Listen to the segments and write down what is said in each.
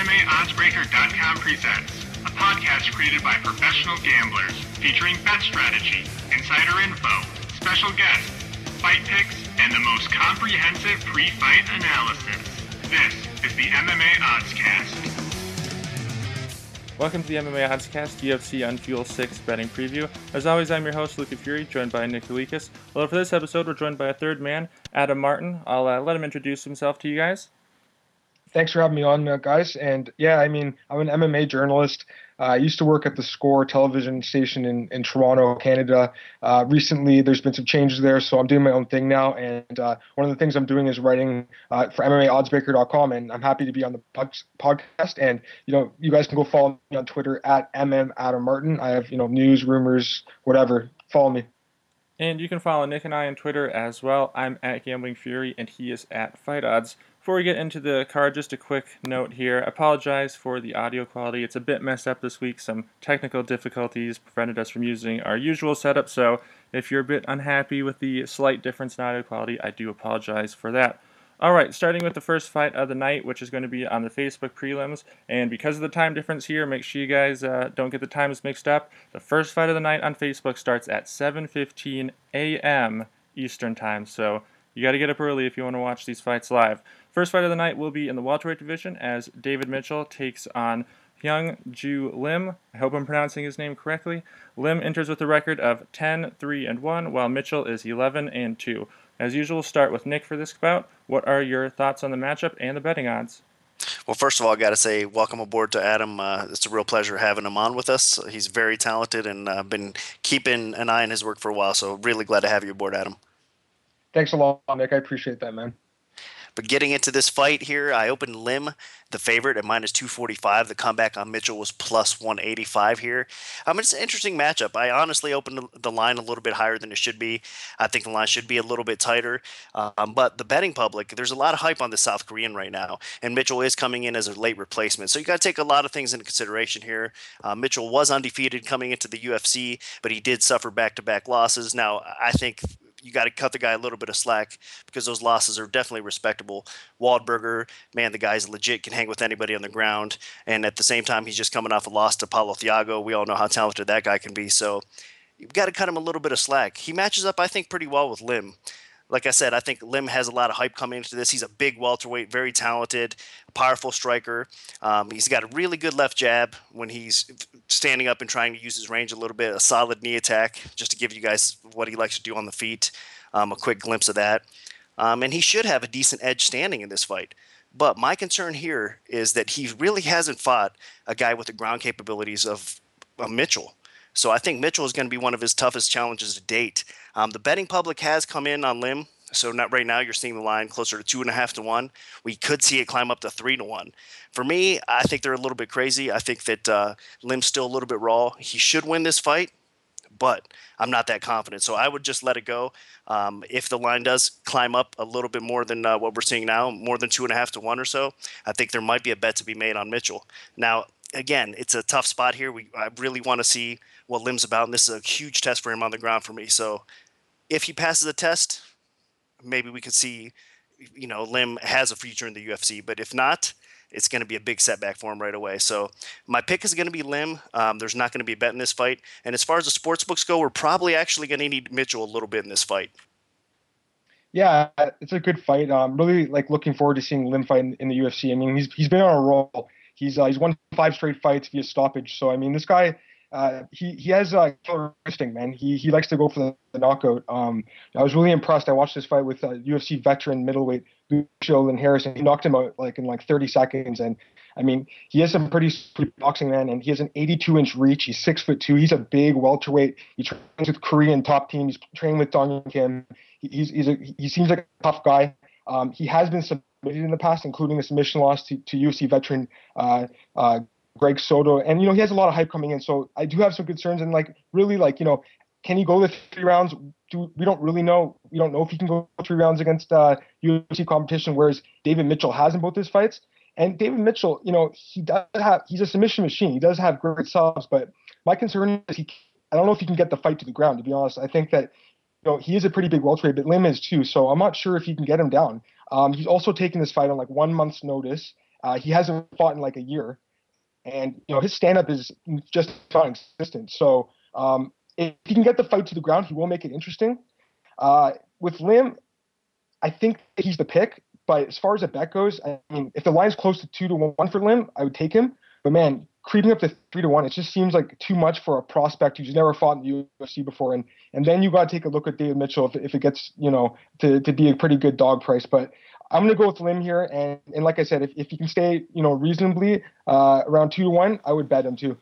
MMAOddsBreaker.com presents a podcast created by professional gamblers featuring bet strategy, insider info, special guests, fight picks, and the most comprehensive pre-fight analysis. This is the MMA Oddscast. Welcome to the MMA Oddscast UFC on Fuel 6 betting preview. As always, I'm your host, Luca Fury, joined by Nick Kalikas. Well, for this episode, we're joined by a third man, Adam Martin. I'll uh, let him introduce himself to you guys thanks for having me on, uh, guys. And yeah, I mean, I'm an MMA journalist. Uh, I used to work at the Score television station in, in Toronto, Canada. Uh, recently, there's been some changes there, so I'm doing my own thing now. And uh, one of the things I'm doing is writing uh, for MMAOddsBreaker.com, and I'm happy to be on the pod- podcast. And you know, you guys can go follow me on Twitter at MM Adam Martin. I have you know news, rumors, whatever. Follow me. And you can follow Nick and I on Twitter as well. I'm at Gambling Fury, and he is at Fight Odds. Before we get into the card, just a quick note here. I apologize for the audio quality. It's a bit messed up this week. Some technical difficulties prevented us from using our usual setup, so if you're a bit unhappy with the slight difference in audio quality, I do apologize for that. All right, starting with the first fight of the night, which is going to be on the Facebook prelims. And because of the time difference here, make sure you guys uh, don't get the times mixed up. The first fight of the night on Facebook starts at 7:15 a.m. Eastern Time, so you got to get up early if you want to watch these fights live. First fight of the night will be in the welterweight division as David Mitchell takes on Hyun Gyu Lim. I hope I'm pronouncing his name correctly. Lim enters with a record of 10, 3, and 1, while Mitchell is 11 and 2. As usual, start with Nick for this bout. What are your thoughts on the matchup and the betting odds? Well, first of all, I got to say, welcome aboard to Adam. Uh, it's a real pleasure having him on with us. He's very talented and uh, been keeping an eye on his work for a while. So, really glad to have you aboard, Adam. Thanks a lot, Nick. I appreciate that, man. But getting into this fight here, I opened Lim, the favorite, at minus 245. The comeback on Mitchell was plus 185 here. Um, it's an interesting matchup. I honestly opened the line a little bit higher than it should be. I think the line should be a little bit tighter. Um, but the betting public, there's a lot of hype on the South Korean right now. And Mitchell is coming in as a late replacement. So you got to take a lot of things into consideration here. Uh, Mitchell was undefeated coming into the UFC, but he did suffer back to back losses. Now, I think you got to cut the guy a little bit of slack because those losses are definitely respectable. Waldburger, man, the guy's legit, can hang with anybody on the ground, and at the same time, he's just coming off a loss to Paulo Thiago. We all know how talented that guy can be, so you've got to cut him a little bit of slack. He matches up, I think, pretty well with Lim like I said, I think Lim has a lot of hype coming into this. He's a big welterweight, very talented, powerful striker. Um, he's got a really good left jab when he's standing up and trying to use his range a little bit. A solid knee attack, just to give you guys what he likes to do on the feet. Um, a quick glimpse of that. Um, and he should have a decent edge standing in this fight. But my concern here is that he really hasn't fought a guy with the ground capabilities of, of Mitchell. So I think Mitchell is going to be one of his toughest challenges to date. Um, the betting public has come in on Lim. So not right now, you're seeing the line closer to two and a half to one. We could see it climb up to three to one. For me, I think they're a little bit crazy. I think that uh, Lim's still a little bit raw. He should win this fight, but I'm not that confident. So I would just let it go. Um, if the line does climb up a little bit more than uh, what we're seeing now, more than two and a half to one or so, I think there might be a bet to be made on Mitchell. Now, again, it's a tough spot here. We I really want to see what Lim's about, and this is a huge test for him on the ground for me. So if he passes the test, maybe we could see, you know, Lim has a future in the UFC. But if not, it's going to be a big setback for him right away. So my pick is going to be Lim. Um, there's not going to be a bet in this fight. And as far as the sports books go, we're probably actually going to need Mitchell a little bit in this fight. Yeah, it's a good fight. I'm really like looking forward to seeing Lim fight in, in the UFC. I mean, he's he's been on a roll. He's uh, he's won five straight fights via stoppage. So I mean, this guy uh, he he has a killer instinct, man. He he likes to go for the, the knockout. Um, I was really impressed. I watched this fight with uh, UFC veteran middleweight Sheldon Harrison. He knocked him out like in like 30 seconds, and I mean he has some pretty sweet boxing, man. And he has an 82 inch reach. He's six foot two. He's a big welterweight. He trains with Korean top team. He's training with Dong Kim. He, he's he's a, he seems like a tough guy. Um, he has been submitted in the past, including a submission loss to, to UFC veteran uh, uh, Greg Soto, and you know he has a lot of hype coming in. So I do have some concerns, and like really, like you know, can he go the three rounds? Do we don't really know. We don't know if he can go three rounds against uh, UFC competition, whereas David Mitchell has in both his fights. And David Mitchell, you know, he does have he's a submission machine. He does have great subs, but my concern is he. I don't know if he can get the fight to the ground. To be honest, I think that you know he is a pretty big welterweight, but Lim is too. So I'm not sure if he can get him down. Um, he's also taking this fight on like one month's notice Uh, he hasn't fought in like a year, and you know his stand up is just non-existent. So um, if he can get the fight to the ground, he will make it interesting. Uh, with Lim, I think he's the pick. But as far as a bet goes, I mean, if the line's close to two to one for Lim, I would take him. But man, creeping up to three to one, it just seems like too much for a prospect who's never fought in the UFC before. And and then you got to take a look at David Mitchell if, if it gets you know to, to be a pretty good dog price. But I'm gonna go with Lim here, and and like I said, if, if you can stay you know reasonably uh, around two to one, I would bet him too.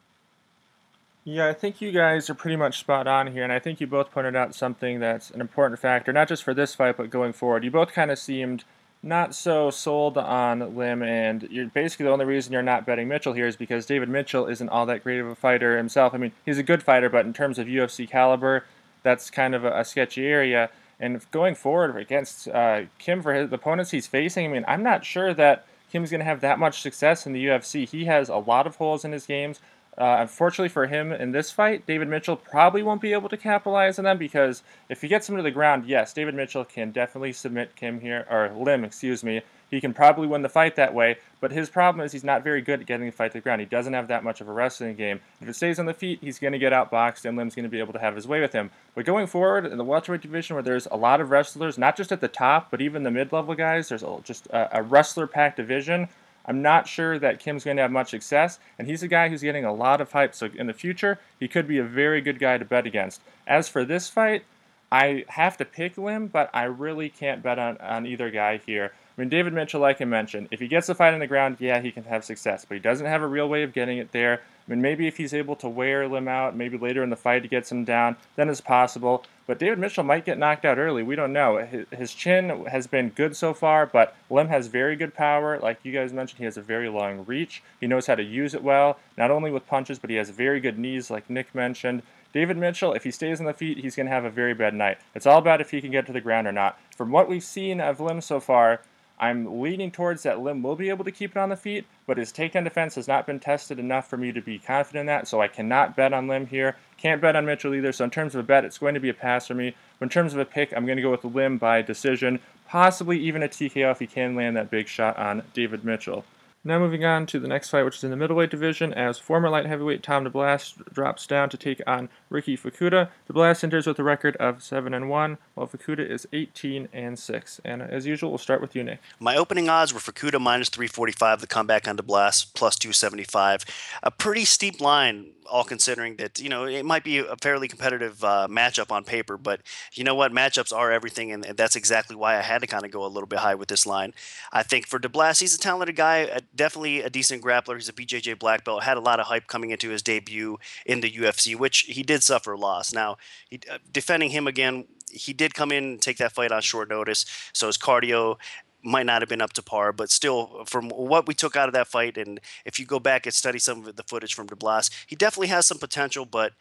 Yeah, I think you guys are pretty much spot on here, and I think you both pointed out something that's an important factor, not just for this fight, but going forward. You both kind of seemed not so sold on Lim, and you're basically the only reason you're not betting Mitchell here is because David Mitchell isn't all that great of a fighter himself. I mean, he's a good fighter, but in terms of UFC caliber, that's kind of a, a sketchy area. And going forward against uh, Kim for his, the opponents he's facing, I mean, I'm not sure that Kim's going to have that much success in the UFC. He has a lot of holes in his games. Uh, unfortunately for him in this fight, David Mitchell probably won't be able to capitalize on them because if he gets him to the ground, yes, David Mitchell can definitely submit Kim here, or Lim, excuse me. He can probably win the fight that way, but his problem is he's not very good at getting the fight to the ground. He doesn't have that much of a wrestling game. If it stays on the feet, he's going to get outboxed, and Lim's going to be able to have his way with him. But going forward in the welterweight division, where there's a lot of wrestlers, not just at the top, but even the mid-level guys, there's just a, a wrestler-packed division. I'm not sure that Kim's going to have much success, and he's a guy who's getting a lot of hype. So in the future, he could be a very good guy to bet against. As for this fight, I have to pick Lim, but I really can't bet on, on either guy here. I mean, David Mitchell, like I mentioned, if he gets the fight on the ground, yeah, he can have success, but he doesn't have a real way of getting it there. I mean, maybe if he's able to wear Lim out, maybe later in the fight he gets him down, then it's possible. But David Mitchell might get knocked out early. We don't know. His chin has been good so far, but Lim has very good power. Like you guys mentioned, he has a very long reach. He knows how to use it well, not only with punches, but he has very good knees, like Nick mentioned. David Mitchell, if he stays on the feet, he's going to have a very bad night. It's all about if he can get to the ground or not. From what we've seen of Lim so far, I'm leaning towards that Lim will be able to keep it on the feet, but his takedown defense has not been tested enough for me to be confident in that, so I cannot bet on Lim here. Can't bet on Mitchell either, so in terms of a bet, it's going to be a pass for me. But in terms of a pick, I'm going to go with Lim by decision, possibly even a TKO if he can land that big shot on David Mitchell. Now moving on to the next fight, which is in the middleweight division, as former light heavyweight Tom DeBlass drops down to take on Riki Fukuda. DeBlass enters with a record of seven and one, while Fukuda is 18 and six. And as usual, we'll start with you, Nick. My opening odds were Fukuda minus 345, the comeback on DeBlass plus 275. A pretty steep line all considering that you know it might be a fairly competitive uh, matchup on paper, but you know what, matchups are everything, and, that's exactly why I had to kind of go a little bit high with this line. I think for DeBlass, he's a talented guy, definitely a decent grappler. He's a BJJ black belt, had a lot of hype coming into his debut in the UFC, which he did suffer a loss. Now, he, uh, defending him again he did come in and take that fight on short notice. So his cardio might not have been up to par, but still, from what we took out of that fight, and if you go back and study some of the footage from DeBlass, he definitely has some potential, but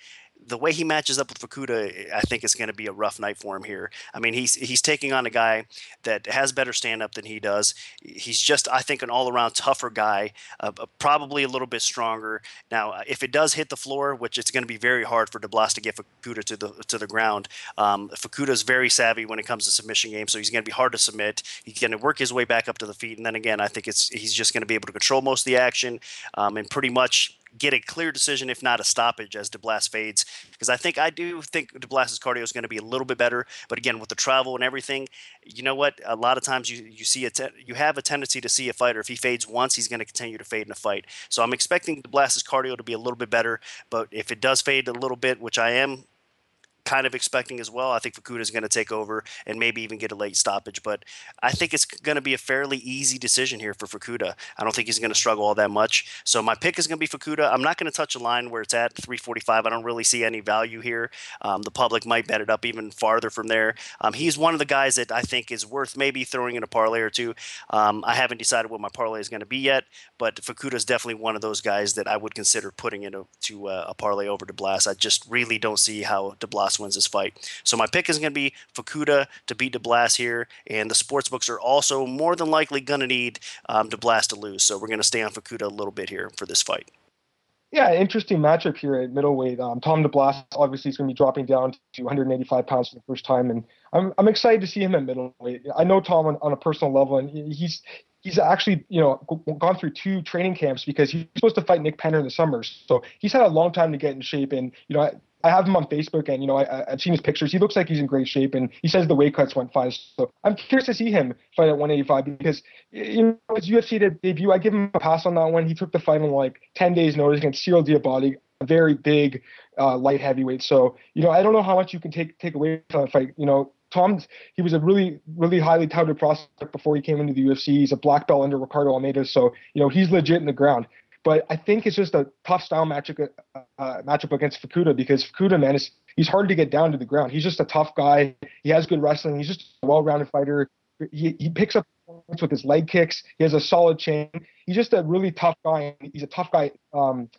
the way he matches up with Fukuda, I think it's going to be a rough night for him here. I mean, he's he's taking on a guy that has better stand up than he does. He's just, I think, an all around tougher guy, uh, probably a little bit stronger. Now, uh, if it does hit the floor, which it's going to be very hard for DeBlass to get Fukuda to the to the ground. Um, Fukuda is very savvy when it comes to submission game, so he's going to be hard to submit. He's going to work his way back up to the feet, and then again, I think it's he's just going to be able to control most of the action um, and pretty much get a clear decision, if not a stoppage, as DeBlass fades. Because I think I do think DeBlass's cardio is going to be a little bit better. But again, with the travel and everything, you know what? A lot of times you you see a te- you have a tendency to see a fighter if he fades once, he's going to continue to fade in a fight. So I'm expecting DeBlass's cardio to be a little bit better. But if it does fade a little bit, which I am kind of expecting as well. I think Fukuda is going to take over and maybe even get a late stoppage. But I think it's going to be a fairly easy decision here for Fukuda. I don't think he's going to struggle all that much. So my pick is going to be Fukuda. I'm not going to touch a line where it's at 345. I don't really see any value here. Um, the public might bet it up even farther from there. Um, he's one of the guys that I think is worth maybe throwing in a parlay or two. Um, I haven't decided what my parlay is going to be yet, but Fukuda is definitely one of those guys that I would consider putting into to, uh, a parlay over DeBlass. I just really don't see how Wins this fight. So my pick is going to be Fukuda to beat DeBlass here, and the sports books are also more than likely going to need um, DeBlass to lose. So we're going to stay on Fukuda a little bit here for this fight. Yeah, interesting matchup here at middleweight. Um, Tom DeBlass obviously is going to be dropping down to 185 pounds for the first time, and I'm I'm excited to see him at middleweight. I know Tom on, on a personal level, and he's he's actually you know gone through two training camps because he's supposed to fight Nick Penner in the summer. So he's had a long time to get in shape, and you know I, have him on Facebook, and you know I, have seen his pictures. He looks like he's in great shape, and he says the weight cuts went fine. So I'm curious to see him fight at 185 because you know his UFC debut, I give him a pass on that one. He took the fight on like 10 days notice against Cyril Diabate, a very big uh, light heavyweight. So you know I don't know how much you can take take away from that fight. You know Tom, he was a really, really highly touted prospect before he came into the UFC. He's a black belt under Ricardo Almeida, so you know he's legit in the ground. But I think it's just a tough style matchup uh, matchup against Fukuda because Fukuda, man, is he's hard to get down to the ground. He's just a tough guy. He has good wrestling. He's just a well-rounded fighter. He, he picks up points with his leg kicks. He has a solid chain. He's just a really tough guy. He's a tough guy. Um,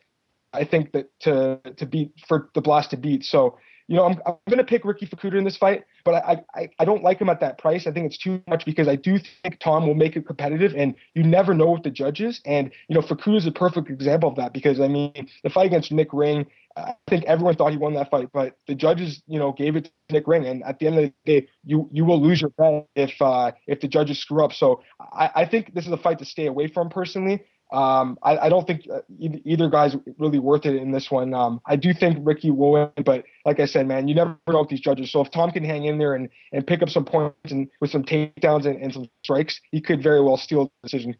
I think that to to beat for the blast to beat. So you know, I'm, I'm going to pick Riki Fukuda in this fight, but I, I, I don't like him at that price. I think it's too much because I do think Tom will make it competitive, and you never know with the judges. And you know, Fukuda is a perfect example of that because I mean, the fight against Nick Ring, I think everyone thought he won that fight, but the judges, you know, gave it to Nick Ring, and at the end of the day, you you will lose your bet if uh, if the judges screw up. So I, I think this is a fight to stay away from personally. Um, I, I, don't think uh, either guy's really worth it in this one. Um, I do think Riki will win, but like I said, man, you never know with these judges. So if Tom can hang in there and, and pick up some points and with some takedowns and, and some strikes, he could very well steal the decision.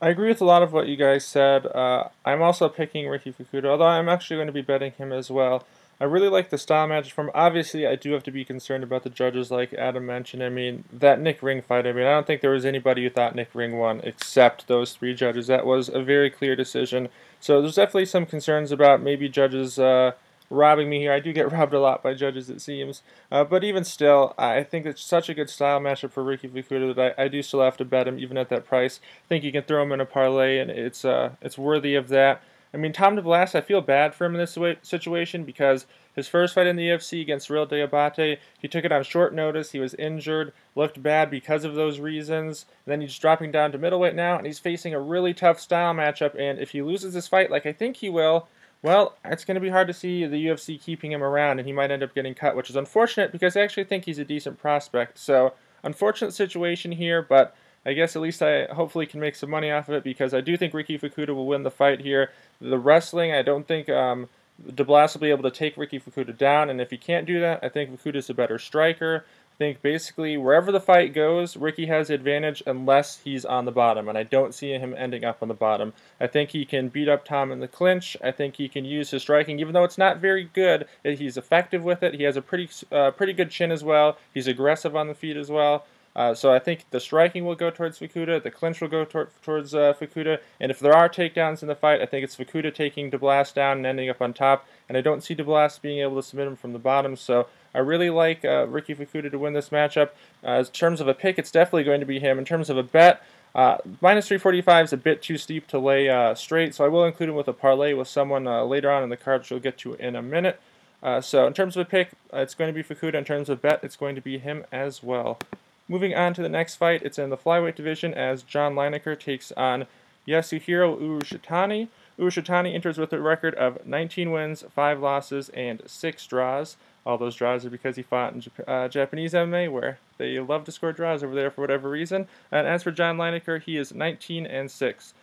I agree with a lot of what you guys said. Uh, I'm also picking Riki Fukuda, although I'm actually going to be betting him as well. I really like the style match from. Obviously, I do have to be concerned about the judges, like Adam mentioned. I mean, that Nick Ring fight. I mean, I don't think there was anybody who thought Nick Ring won except those three judges. That was a very clear decision. So there's definitely some concerns about maybe judges uh, robbing me here. I do get robbed a lot by judges, it seems. Uh, but even still, I think it's such a good style matchup for Riki Fukuda that I, I do still have to bet him, even at that price. I think you can throw him in a parlay, and it's uh, it's worthy of that. I mean, Tom DeBlass, I feel bad for him in this situation because his first fight in the UFC against Cyril Diabate, he took it on short notice. He was injured, looked bad because of those reasons. And then he's dropping down to middleweight now, and he's facing a really tough style matchup. And if he loses this fight, like I think he will, well, it's going to be hard to see the UFC keeping him around, and he might end up getting cut, which is unfortunate because I actually think he's a decent prospect. So, unfortunate situation here, but I guess at least I hopefully can make some money off of it because I do think Riki Fukuda will win the fight here. The wrestling, I don't think um, DeBlass will be able to take Riki Fukuda down, and if he can't do that, I think Fukuda's a better striker. I think basically wherever the fight goes, Riki has the advantage unless he's on the bottom, and I don't see him ending up on the bottom. I think he can beat up Tom in the clinch. I think he can use his striking, even though it's not very good. He's effective with it. He has a pretty uh, pretty good chin as well. He's aggressive on the feet as well. Uh, so I think the striking will go towards Fukuda, the clinch will go tor- towards uh, Fukuda, and if there are takedowns in the fight, I think it's Fukuda taking DeBlass down and ending up on top, and I don't see DeBlass being able to submit him from the bottom, so I really like uh, Riki Fukuda to win this matchup. Uh, in terms of a pick, it's definitely going to be him. In terms of a bet, uh, minus 345 is a bit too steep to lay straight, so I will include him with a parlay with someone later on in the card, which we'll get to in a minute. so in terms of a pick, it's going to be Fukuda. In terms of a bet, it's going to be him as well. Moving on to the next fight, it's in the flyweight division as John Lineker takes on Yasuhiro Urushitani. Urushitani enters with a record of 19 wins, 5 losses, and 6 draws. All those draws are because he fought in uh, Japanese MMA, where they love to score draws over there for whatever reason. And as for John Lineker, he is 19 and 6.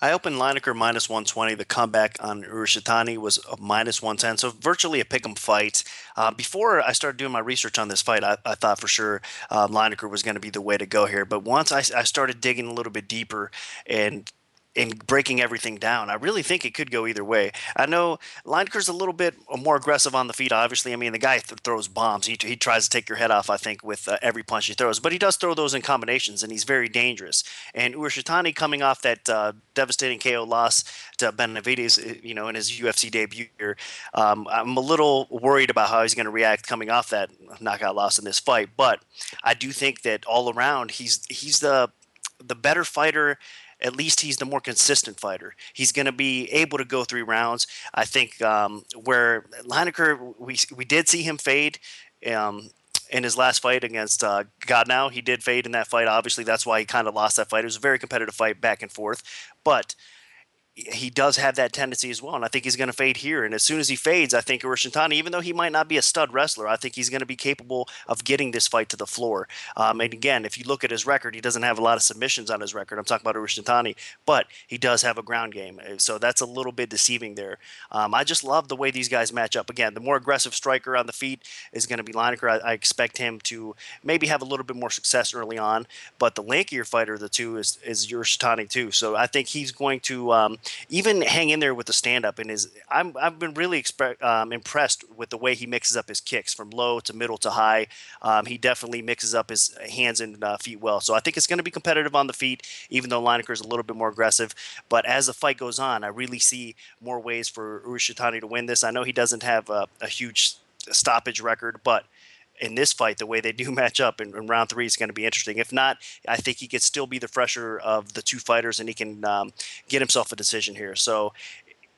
I opened Lineker minus 120. The comeback on Urushitani was minus 110, so virtually a pick'em fight. Uh, before I started doing my research on this fight, I, I thought for sure uh, Lineker was going to be the way to go here. But once I, I started digging a little bit deeper and in breaking everything down. I really think it could go either way. I know Lineker's a little bit more aggressive on the feet. Obviously, I mean the guy th- throws bombs. He, he tries to take your head off. I think with uh, every punch he throws, but he does throw those in combinations, and he's very dangerous. And Urushitani coming off that uh, devastating KO loss to Benavidez, uh, you know, in his UFC debut here, um, I'm a little worried about how he's going to react coming off that knockout loss in this fight. But I do think that all around he's he's the the better fighter at least he's the more consistent fighter. He's going to be able to go three rounds. I think um, where Lineker, we we did see him fade. Um, in his last fight against uh, Gaudinot, he did fade in that fight. Obviously, that's why he kind of lost that fight. It was a very competitive fight, back and forth. But he does have that tendency as well, and I think he's going to fade here. And as soon as he fades, I think Urushitani, even though he might not be a stud wrestler, I think he's going to be capable of getting this fight to the floor. Um, and again, if you look at his record, he doesn't have a lot of submissions on his record. I'm talking about Urushitani, but he does have a ground game, uh, so that's a little bit deceiving there. Um, I just love the way these guys match up. Again, the more aggressive striker on the feet is going to be Lineker. I, I expect him to maybe have a little bit more success early on, but the lankier fighter of the two is is Urushitani too. So I think he's going to um, even hang in there with the stand up and his I'm I've been really um, impressed with the way he mixes up his kicks from low to middle to high. Um, he definitely mixes up his hands and uh, feet well. So I think it's going to be competitive on the feet, even though Lineker is a little bit more aggressive. But as the fight goes on, I really see more ways for Urushitani to win this. I know he doesn't have a, a huge stoppage record, but in this fight, the way they do match up in, in round three is going to be interesting. If not, I think he could still be the fresher of the two fighters, and he can um, get himself a decision here. So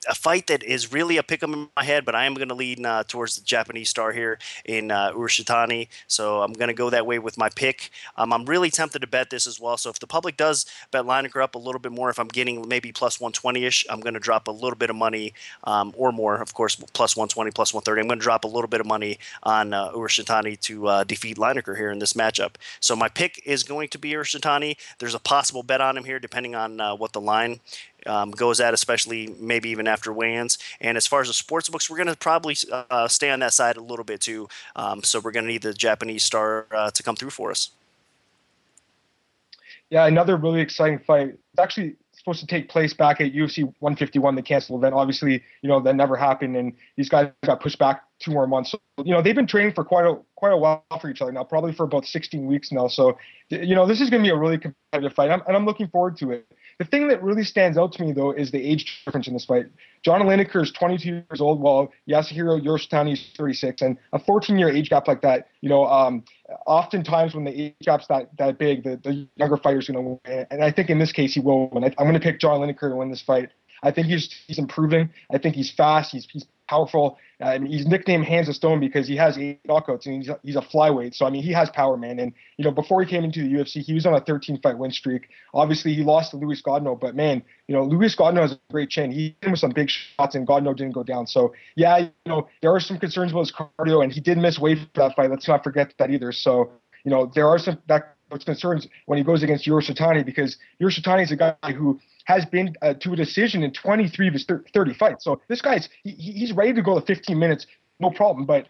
a fight that is really a pick 'em in my head, but I am going to lean uh, towards the Japanese star here in uh, Urushitani. So I'm going to go that way with my pick. Um, I'm really tempted to bet this as well. So if the public does bet Lineker up a little bit more, if I'm getting maybe plus 120 ish, I'm going to drop a little bit of money um, or more, of course, plus 120, plus 130. I'm going to drop a little bit of money on uh, Urushitani to uh, defeat Lineker here in this matchup. So my pick is going to be Urushitani. There's a possible bet on him here, depending on uh, what the line um, goes at, especially maybe even after weigh-ins. And as far as the sports books, we're going to probably uh, stay on that side a little bit too. Um, so we're going to need the Japanese star uh, to come through for us. Yeah, another really exciting fight. It's actually supposed to take place back at UFC 151, the canceled event. Obviously, you know that never happened, and these guys got pushed back two more months. So, you know they've been training for quite a quite a while for each other now, probably for about 16 weeks now. So, you know this is going to be a really competitive fight, I'm, and I'm looking forward to it. The thing that really stands out to me, though, is the age difference in this fight. John Lineker is 22 years old, while Yasuhiro Yoshitani is 36, and a 14-year age gap like that, you know, um, oftentimes when the age gap's that that big, the, the younger fighter's going to win. And I think in this case he will win. I, I'm going to pick John Lineker to win this fight. I think he's he's improving. I think he's fast. He's he's powerful. I mean, he's nicknamed Hands of Stone because he has eight knockouts and he's a, he's a flyweight. So I mean, he has power, man. And you know, before he came into the UFC, he was on a 13 fight win streak. Obviously, he lost to Luis Gaudinot, but man, you know, Luis Gaudinot has a great chin. He hit him with some big shots, and Gaudinot didn't go down. So yeah, you know, there are some concerns about his cardio, and he did miss weight for that fight. Let's not forget that either. So you know, there are some that concerns when he goes against Yoshitani because Yoshitani is a guy who has been uh, to a decision in 23 of his 30 fights. So this guy's he, he's ready to go to 15 minutes, no problem. But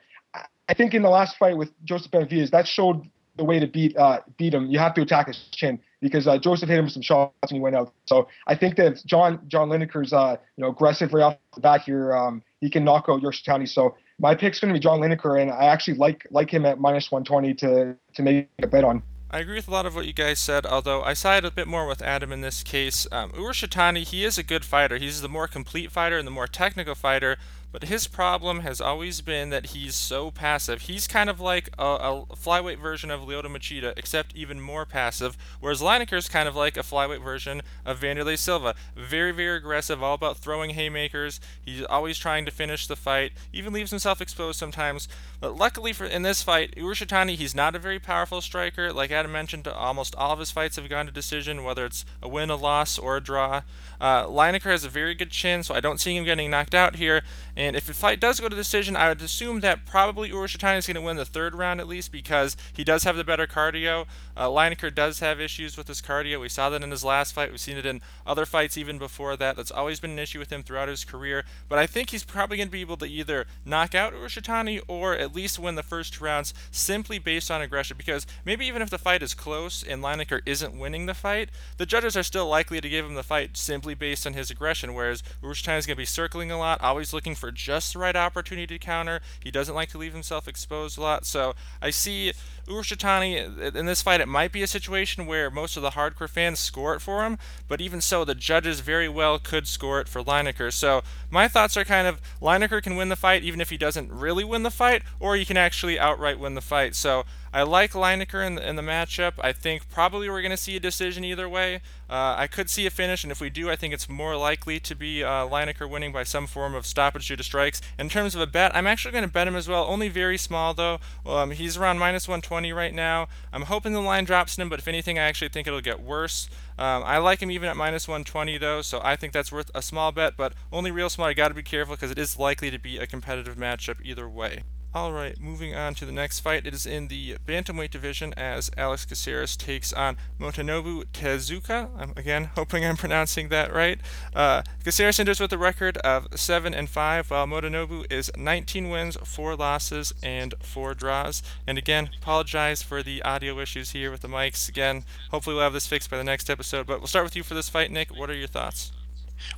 I think in the last fight with Joseph Benavidez, that showed the way to beat uh, beat him. You have to attack his chin because uh, Joseph hit him with some shots and he went out. So I think that John John Lineker's uh, you know aggressive right off the bat here. Um, he can knock out Yoshitani. So my pick's going to be John Lineker, and I actually like like him at minus 120 to to make a bet on. I agree with a lot of what you guys said, although I side a bit more with Adam in this case. Um, Urushitani, he is a good fighter. He's the more complete fighter and the more technical fighter, but his problem has always been that he's so passive. He's kind of like a, a flyweight version of Lyoto Machida, except even more passive, whereas Lineker's kind of like a flyweight version of Wanderlei Silva. Very, very aggressive, all about throwing haymakers. He's always trying to finish the fight, even leaves himself exposed sometimes. But luckily for in this fight, Urushitani, he's not a very powerful striker. Like Adam mentioned, almost all of his fights have gone to decision, whether it's a win, a loss, or a draw. Uh, Lineker has a very good chin, so I don't see him getting knocked out here. If the fight does go to decision, I would assume that probably Urushitani is going to win the third round at least because he does have the better cardio. Uh, Lineker does have issues with his cardio. We saw that in his last fight. We've seen it in other fights even before that. That's always been an issue with him throughout his career. But I think he's probably going to be able to either knock out Urushitani or at least win the first two rounds simply based on aggression. Because maybe even if the fight is close and Lineker isn't winning the fight, the judges are still likely to give him the fight simply based on his aggression. Whereas Urushitani is going to be circling a lot, always looking for just the right opportunity to counter. He doesn't like to leave himself exposed a lot. So I see Urushitani in this fight. It might be a situation where most of the hardcore fans score it for him, but even so, the judges very well could score it for Lineker. So my thoughts are kind of Lineker can win the fight even if he doesn't really win the fight, or he can actually outright win the fight. So I like Lineker in the, in the matchup. I think probably we're going to see a decision either way. Uh, I could see a finish, and if we do, I think it's more likely to be uh, Lineker winning by some form of stoppage due to strikes. In terms of a bet, I'm actually going to bet him as well, only very small though. Um, he's around minus 120 right now. I'm hoping the line drops in him, but if anything, I actually think it'll get worse. Um, I like him even at minus 120 though, so I think that's worth a small bet, but only real small. I got to be careful because it is likely to be a competitive matchup either way. All right, moving on to the next fight. It is in the bantamweight division as Alex Caceres takes on Motonobu Tezuka. I'm again hoping I'm pronouncing that right. Uh, Caceres enters with a record of seven and five, while Motonobu is 19 wins, four losses, and four draws. And again, apologize for the audio issues here with the mics. Again, hopefully we'll have this fixed by the next episode. But we'll start with you for this fight, Nick. What are your thoughts?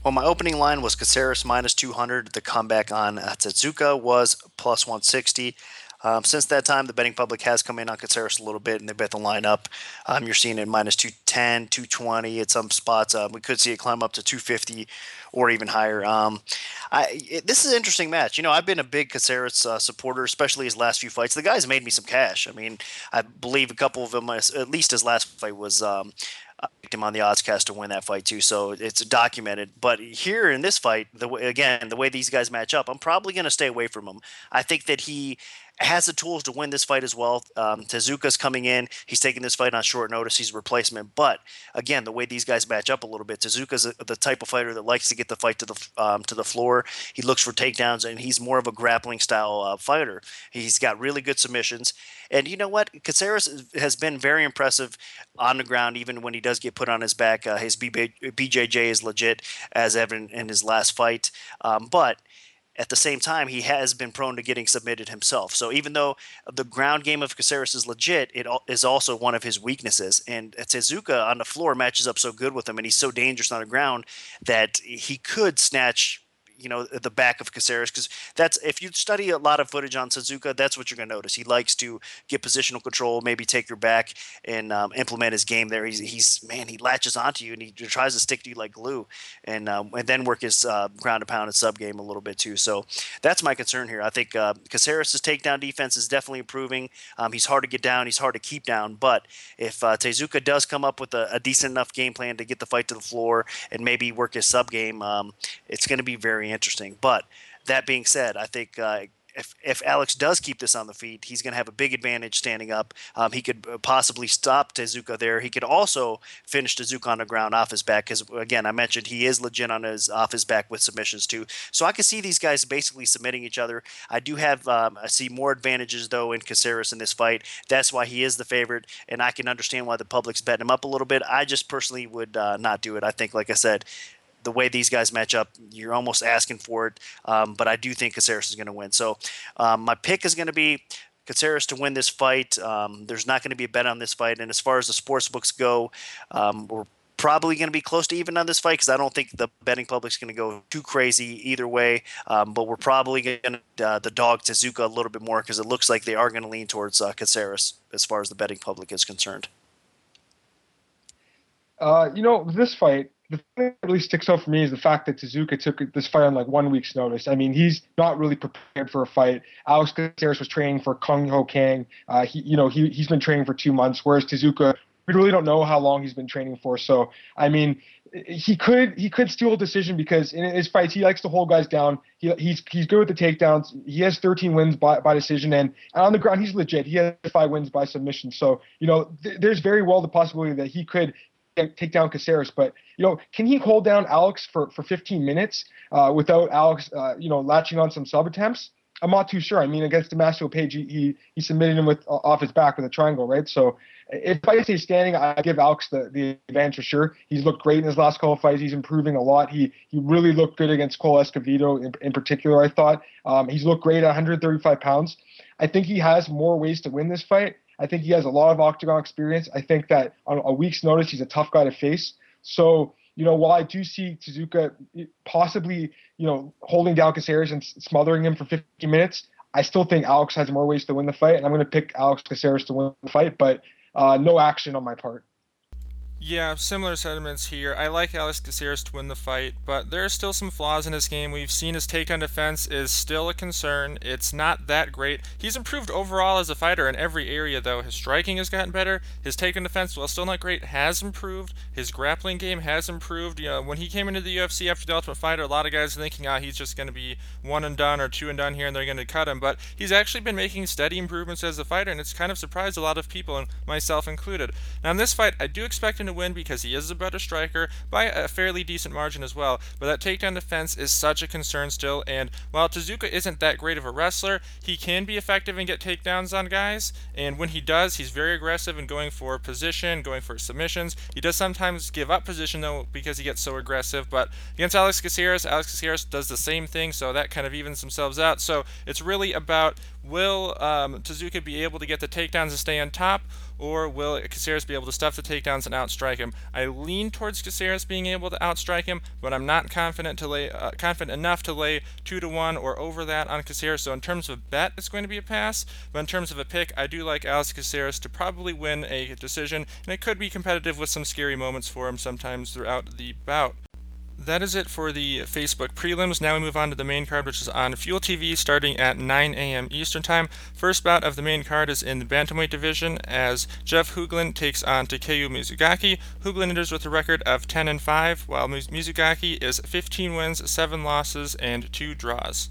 Well, my opening line was Caceres minus 200. The comeback on uh, Tezuka was plus 160. Um, since that time, the betting public has come in on Caceres a little bit, and they bet the line up. Um, you're seeing it minus 210, 220 at some spots. Uh, we could see it climb up to 250 or even higher. Um, I, it, this is an interesting match. You know, I've been a big Caceres uh, supporter, especially his last few fights. The guy's made me some cash. I mean, I believe a couple of them, at least his last fight was um, Picked him on the oddscast to win that fight too, so it's documented. But here in this fight, the way, again the way these guys match up, I'm probably going to stay away from him. I think that he has the tools to win this fight as well. Um, Tezuka's coming in. He's taking this fight on short notice. He's a replacement. But again, the way these guys match up a little bit, Tezuka's a, the type of fighter that likes to get the fight to the um, to the floor. He looks for takedowns, and he's more of a grappling style uh, fighter. He's got really good submissions. And you know what? Caceres has been very impressive on the ground, even when he does get put on his back. Uh, his BJJ is legit, as evident in his last fight. Um, but at the same time, he has been prone to getting submitted himself. So even though the ground game of Caceres is legit, it is also one of his weaknesses. And Tezuka on the floor matches up so good with him, and he's so dangerous on the ground that he could snatch you know the back of Caceres because that's if you study a lot of footage on Tezuka, that's what you're going to notice. He likes to get positional control, maybe take your back and um, implement his game there. He's, he's man, he latches onto you and he tries to stick to you like glue, and um, and then work his uh, ground and pound and sub game a little bit too. So that's my concern here. I think uh, Caceres' takedown defense is definitely improving. Um, he's hard to get down, he's hard to keep down, but if uh, Tezuka does come up with a, a, decent enough game plan to get the fight to the floor and maybe work his sub game, um, it's going to be very interesting. But that being said, I think uh, if, if Alex does keep this on the feet, he's going to have a big advantage standing up. Um, he could uh, possibly stop Tezuka there. He could also finish Tezuka on the ground off his back because, again, I mentioned he is legit on his off his back with submissions too. So I can see these guys basically submitting each other. I do have um, I see more advantages though in Caceres in this fight. That's why he is the favorite, and I can understand why the public's betting him up a little bit. I just personally would uh, not do it. I think, like I said, the way these guys match up, you're almost asking for it. Um, but I do think Caceres is going to win. So um, my pick is going to be Caceres to win this fight. Um, there's not going to be a bet on this fight. And as far as the sports books go, um, we're probably going to be close to even on this fight because I don't think the betting public's going to go too crazy either way. Um, but we're probably going to uh, the dog Tezuka a little bit more because it looks like they are going to lean towards uh, Caceres as far as the betting public is concerned. Uh, you know, this fight, the thing that really sticks out for me is the fact that Tezuka took this fight on like one week's notice. I mean, he's not really prepared for a fight. Alex Caceres was training for Kyung Ho Kang. Uh, he, you know, he he's been training for two months, whereas Tezuka, we really don't know how long he's been training for. So, I mean, he could he could steal a decision because in his fights he likes to hold guys down. He, he's he's good with the takedowns. He has 13 wins by, by decision, and, and on the ground he's legit. He has five wins by submission. So you know, th- there's very well the possibility that he could take down Caceres, but you know, can he hold down Alex for, for 15 minutes uh, without Alex, uh, you know, latching on some sub attempts? I'm not too sure. I mean, against Damacio Page, he, he, he submitted him with off his back with a triangle, right? So if I say standing, I give Alex the, the advantage for sure. He's looked great in his last couple of fights. He's improving a lot. He he really looked good against Cole Escovedo in, in particular. I thought um, he's looked great at 135 pounds. I think he has more ways to win this fight. I think he has a lot of octagon experience. I think that on a week's notice, he's a tough guy to face. So, you know, while I do see Tezuka possibly, you know, holding down Caceres and smothering him for 50 minutes, I still think Alex has more ways to win the fight, and I'm going to pick Alex Caceres to win the fight, but uh, no action on my part. Yeah, similar sentiments here. I like Alex Caceres to win the fight, but there are still some flaws in his game. We've seen his takedown defense is still a concern. It's not that great. He's improved overall as a fighter in every area, though. His striking has gotten better. His takedown defense, while still not great, has improved. His grappling game has improved. You know, when he came into the UFC after the Ultimate Fighter, a lot of guys thinking, ah, he's just going to be one and done or two and done here, and they're going to cut him. But he's actually been making steady improvements as a fighter, and it's kind of surprised a lot of people, and myself included. Now, in this fight, I do expect him to win because he is a better striker by a fairly decent margin as well. But that takedown defense is such a concern still. And while Tezuka isn't that great of a wrestler, he can be effective and get takedowns on guys. And when he does, he's very aggressive in going for position, going for submissions. He does sometimes give up position though because he gets so aggressive. But against Alex Caceres, Alex Caceres does the same thing, so that kind of evens themselves out. So it's really about will um, Tezuka be able to get the takedowns and stay on top, or will Caceres be able to stuff the takedowns and outstrike him? I lean towards Caceres being able to outstrike him, but I'm not confident to lay uh, confident enough to lay two to one or over that on Caceres. So in terms of a bet, it's going to be a pass. But in terms of a pick, I do like Alex Caceres to probably win a decision, and it could be competitive with some scary moments for him sometimes throughout the bout that is it for the Facebook prelims. Now we move on to the main card, which is on Fuel TV starting at 9 a.m. Eastern Time. First bout of the main card is in the Bantamweight division as Jeff Hougland takes on Takeo Mizugaki. Hougland enters with a record of 10 and 5, while Mizugaki is 15 wins, 7 losses, and 2 draws.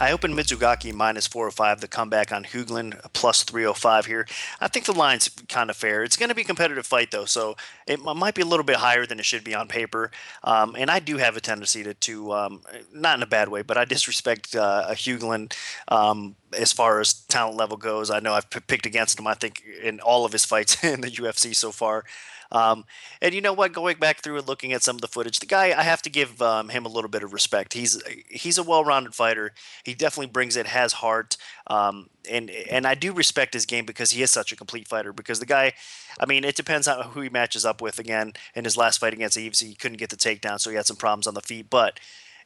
I opened Mizugaki minus 405, the comeback on Hougland plus 305 here. I think the line's kind of fair. It's going to be a competitive fight, though, so it might be a little bit higher than it should be on paper. Um, and I do have a tendency to, to um, not in a bad way, but I disrespect uh, a Hougland um, as far as talent level goes. I know I've p- picked against him, I think, in all of his fights in the UFC so far. Um, and you know what? Going back through and looking at some of the footage, the guy I have to give um, him a little bit of respect. He's he's a well-rounded fighter. He definitely brings it, has heart, um, and and I do respect his game because he is such a complete fighter. Because the guy, I mean, it depends on who he matches up with. Again, in his last fight against Yves, he couldn't get the takedown, so he had some problems on the feet, but.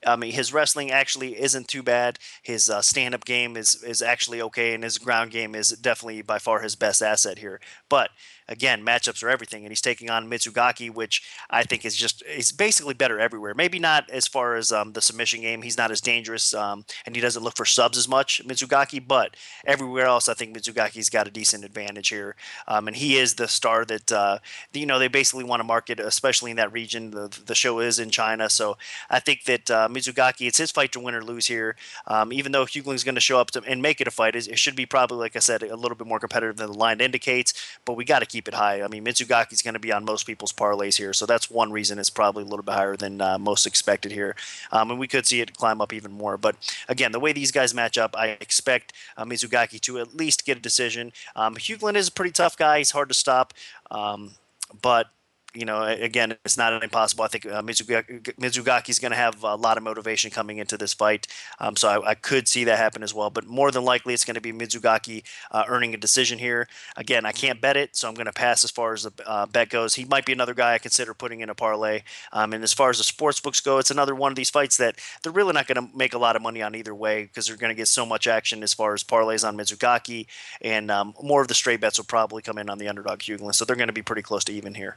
I mean, his wrestling actually isn't too bad. His uh, stand-up game is is actually okay, and his ground game is definitely by far his best asset here. But again, matchups are everything, and he's taking on Mizugaki, which I think is just he's basically better everywhere. Maybe not as far as um, the submission game; he's not as dangerous, um, and he doesn't look for subs as much, Mizugaki. But everywhere else, I think Mizugaki's got a decent advantage here, um, and he is the star that uh, you know they basically want to market, especially in that region. The the show is in China, so I think that uh, Mizugaki, it's his fight to win or lose here. Um, even though Hougland's going to show up to, and make it a fight, it should be probably, like I said, a little bit more competitive than the line indicates. But we got to keep it high. I mean, Mizugaki's going to be on most people's parlays here, so that's one reason it's probably a little bit higher than uh, most expected here. Um, and we could see it climb up even more. But again, the way these guys match up, I expect uh, Mizugaki to at least get a decision. Um, Hougland is a pretty tough guy. He's hard to stop. Um, but you know, again, it's not impossible. I think uh, Mizugaki is going to have a lot of motivation coming into this fight, um, so I, I, could see that happen as well. But more than likely, it's going to be Mizugaki uh, earning a decision here. Again, I can't bet it, so I'm going to pass as far as the uh, bet goes. He might be another guy I consider putting in a parlay. Um, and as far as the sports books go, it's another one of these fights that they're really not going to make a lot of money on either way because they're going to get so much action as far as parlays on Mizugaki, and um, more of the straight bets will probably come in on the underdog Hougland. So they're going to be pretty close to even here.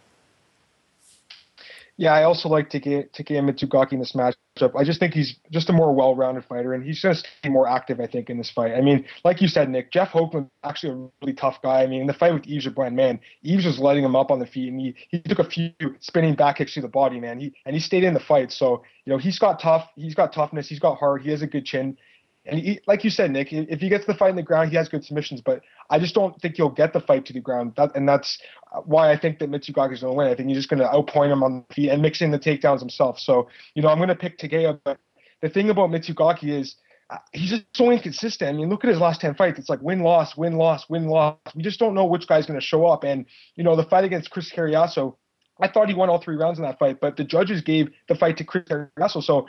Yeah, I also like Takeya Mizugaki in this matchup. I just think he's just a more well-rounded fighter, and he's just more active, I think, in this fight. I mean, like you said, Nick, Jeff Hougland's actually a really tough guy. I mean, in the fight with Yves Brand, man, Yves was lighting him up on the feet, and he, he took a few spinning back kicks to the body, man. He and he stayed in the fight. So, you know, he's got tough, he's got toughness, he's got heart, he has a good chin. And he, like you said, Nick, if he gets the fight in the ground, he has good submissions. But I just don't think he'll get the fight to the ground. That, and that's why I think that Mizugaki is going to win. I think he's just going to outpoint him on the feet and mix in the takedowns himself. So, you know, I'm going to pick Takeo. But the thing about Mizugaki is uh, he's just so inconsistent. I mean, look at his last 10 fights. It's like win, loss, win, loss, win, loss. We just don't know which guy's going to show up. And, you know, the fight against Chris Cariaso, I thought he won all three rounds in that fight, but the judges gave the fight to Chris Cariaso. So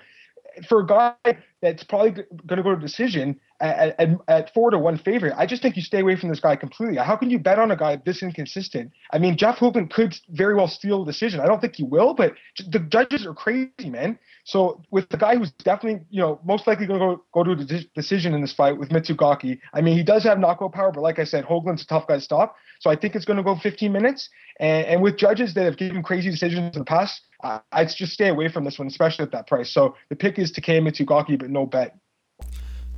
for a guy that's probably going to go to decision at, at, at, four to one favorite. I just think you stay away from this guy completely. How can you bet on a guy this inconsistent? I mean, Jeff Hougland could very well steal the decision. I don't think he will, but the judges are crazy, man. So with the guy who's definitely, you know, most likely going to go, go to a decision in this fight with Mizugaki, I mean, he does have knockout power, but like I said, Hougland's a tough guy to stop. So I think it's going to go 15 minutes. And, and with judges that have given crazy decisions in the past, uh, I'd just stay away from this one, especially at that price. So the pick is Takeo Mizugaki, but no bet.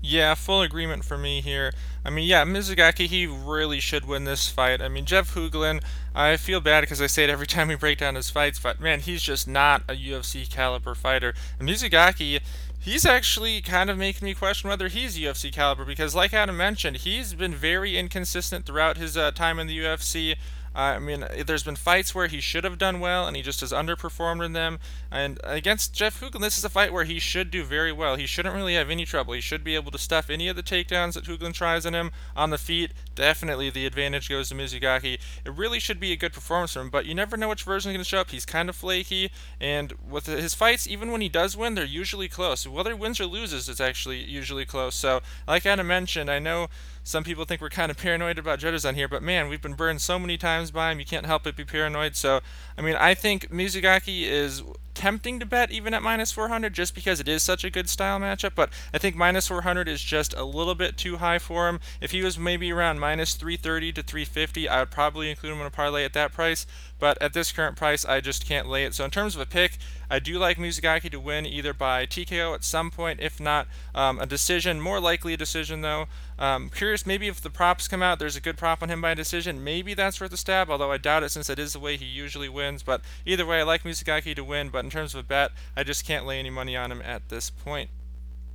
Yeah, full agreement for me here. I mean, yeah, Mizugaki, he really should win this fight. I mean, Jeff Hougland, I feel bad because I say it every time we break down his fights, but man, he's just not a UFC caliber fighter. And Mizugaki, he's actually kind of making me question whether he's UFC caliber because, like Adam mentioned, he's been very inconsistent throughout his uh, time in the UFC. I mean, there's been fights where he should have done well, and he just has underperformed in them. And against Jeff Hougland, this is a fight where he should do very well. He shouldn't really have any trouble. He should be able to stuff any of the takedowns that Hougland tries on him on the feet. Definitely the advantage goes to Mizugaki. It really should be a good performance from him, but you never know which version is going to show up. He's kind of flaky, and with his fights, even when he does win, they're usually close. Whether he wins or loses, it's actually usually close. So, like Adam mentioned, I know some people think we're kind of paranoid about judges on here, but man, we've been burned so many times by him. You can't help but be paranoid. So, I mean, I think Mizugaki is tempting to bet even at minus 400 just because it is such a good style matchup, but I think minus 400 is just a little bit too high for him. If he was maybe around minus 330 to 350, I would probably include him in a parlay at that price, but at this current price, I just can't lay it. So in terms of a pick, I do like Mizugaki to win either by TKO at some point, if not um, a decision, more likely a decision though. Um, curious, maybe if the props come out, there's a good prop on him by a decision. Maybe that's worth a stab, although I doubt it since that is the way he usually wins. But either way, I like Mizugaki to win. But in terms of a bet, I just can't lay any money on him at this point.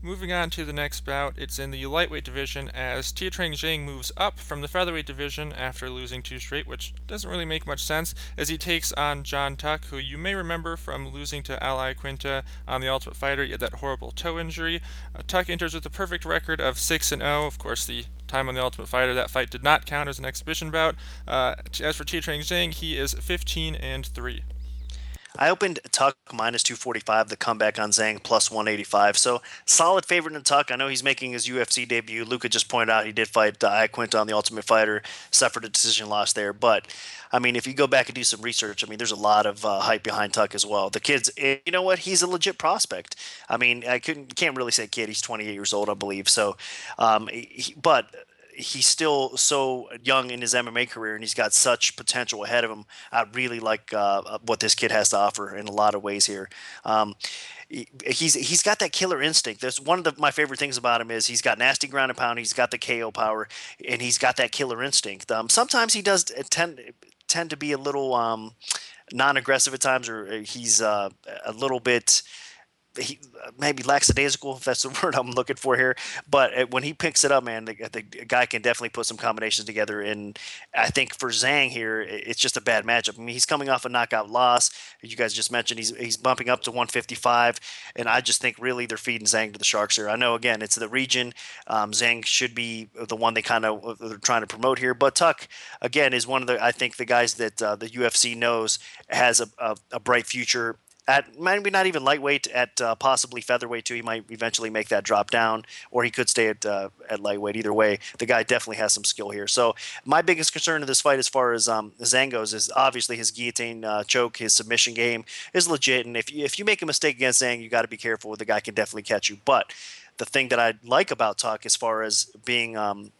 Moving on to the next bout, it's in the lightweight division as Tiequan Zhang moves up from the featherweight division after losing two straight, which doesn't really make much sense, as he takes on Jon Tuck, who you may remember from losing to Al Iaquinta on The Ultimate Fighter, yet that horrible toe injury. Uh, Tuck enters with a perfect record of 6 and 0. Of course, the time on The Ultimate Fighter, that fight did not count as an exhibition bout. Uh, as for Tiequan Zhang, he is 15 and 3. I opened Tuck minus 245, the comeback on Zhang plus 185. So solid favorite in Tuck. I know he's making his UFC debut. Luca just pointed out he did fight uh, Iaquinta on the Ultimate Fighter, suffered a decision loss there. But I mean, if you go back and do some research, I mean, there's a lot of uh, hype behind Tuck as well. The kid's, eh, you know what? He's a legit prospect. I mean, I couldn't can't really say kid. He's 28 years old, I believe. So, um, he, but he's still so young in his MMA career, and he's got such potential ahead of him. I really like uh, uh, what this kid has to offer in a lot of ways here. Um, he's he's got that killer instinct. That's one of the, my favorite things about him is he's got nasty ground and pound. He's got the KO power, and he's got that killer instinct. Um, sometimes he does tend tend to be a little um, non-aggressive at times, or he's uh, a little bit he maybe lackadaisical if that's the word I'm looking for here. But when he picks it up, man, the, the, guy can definitely put some combinations together. And I think for Zhang here, it's just a bad matchup. I mean, he's coming off a knockout loss. You guys just mentioned he's he's bumping up to 155, and I just think really they're feeding Zhang to the sharks here. I know again it's the region. Um, Zhang should be the one they kind of they're trying to promote here, but Tuck again is one of the I think the guys that uh, the UFC knows has a, a, a bright future at maybe not even lightweight at uh, possibly featherweight too. He might eventually make that drop down, or he could stay at uh, at lightweight. Either way, the guy definitely has some skill here. So my biggest concern in this fight, as far as um, Zangos, is obviously his guillotine uh, choke, his submission game is legit. And if you, if you make a mistake against Zhang, you got to be careful. The guy can definitely catch you. But the thing that I like about Tuck, as far as being um,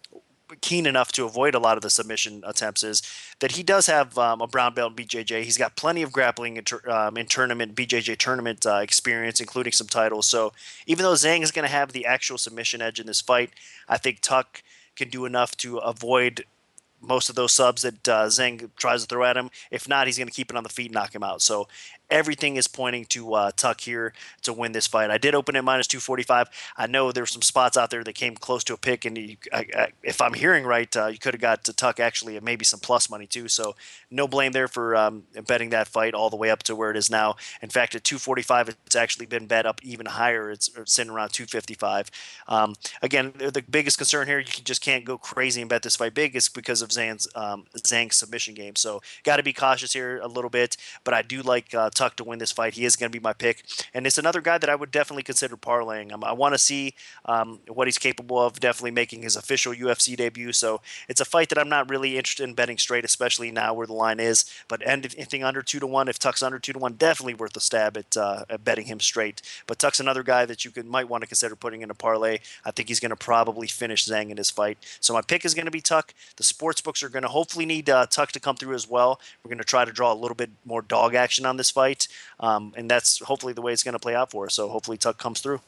keen enough to avoid a lot of the submission attempts is that he does have um, a brown belt in BJJ. He's got plenty of grappling in, um, in tournament BJJ tournament uh, experience, including some titles. So even though Zhang is going to have the actual submission edge in this fight, I think Tuck can do enough to avoid most of those subs that uh, Zhang tries to throw at him. If not, he's going to keep it on the feet and knock him out. So everything is pointing to uh, Tuck here to win this fight. I did open at minus 245. I know there's some spots out there that came close to a pick, and you, I, I, if I'm hearing right, uh, you could have got to Tuck actually maybe some plus money too. So no blame there for um, betting that fight all the way up to where it is now. In fact, at 245, it's actually been bet up even higher. It's, sitting around 255. Um, again, the biggest concern here, you just can't go crazy and bet this fight big, is because of Zhang's, um, Zhang's submission game. So got to be cautious here a little bit, but I do like uh, Tuck Tuck to win this fight. He is going to be my pick, and it's another guy that I would definitely consider parlaying. Um, I want to see um, what he's capable of. Definitely making his official UFC debut. So it's a fight that I'm not really interested in betting straight, especially now where the line is. But anything under two to one, if Tuck's under two to one, definitely worth a stab at, uh, at betting him straight. But Tuck's another guy that you could might want to consider putting in a parlay. I think he's going to probably finish Zhang in his fight. So my pick is going to be Tuck. The sports books are going to hopefully need uh, Tuck to come through as well. We're going to try to draw a little bit more dog action on this fight, um, and that's hopefully the way it's going to play out for us. So hopefully Tuck comes through.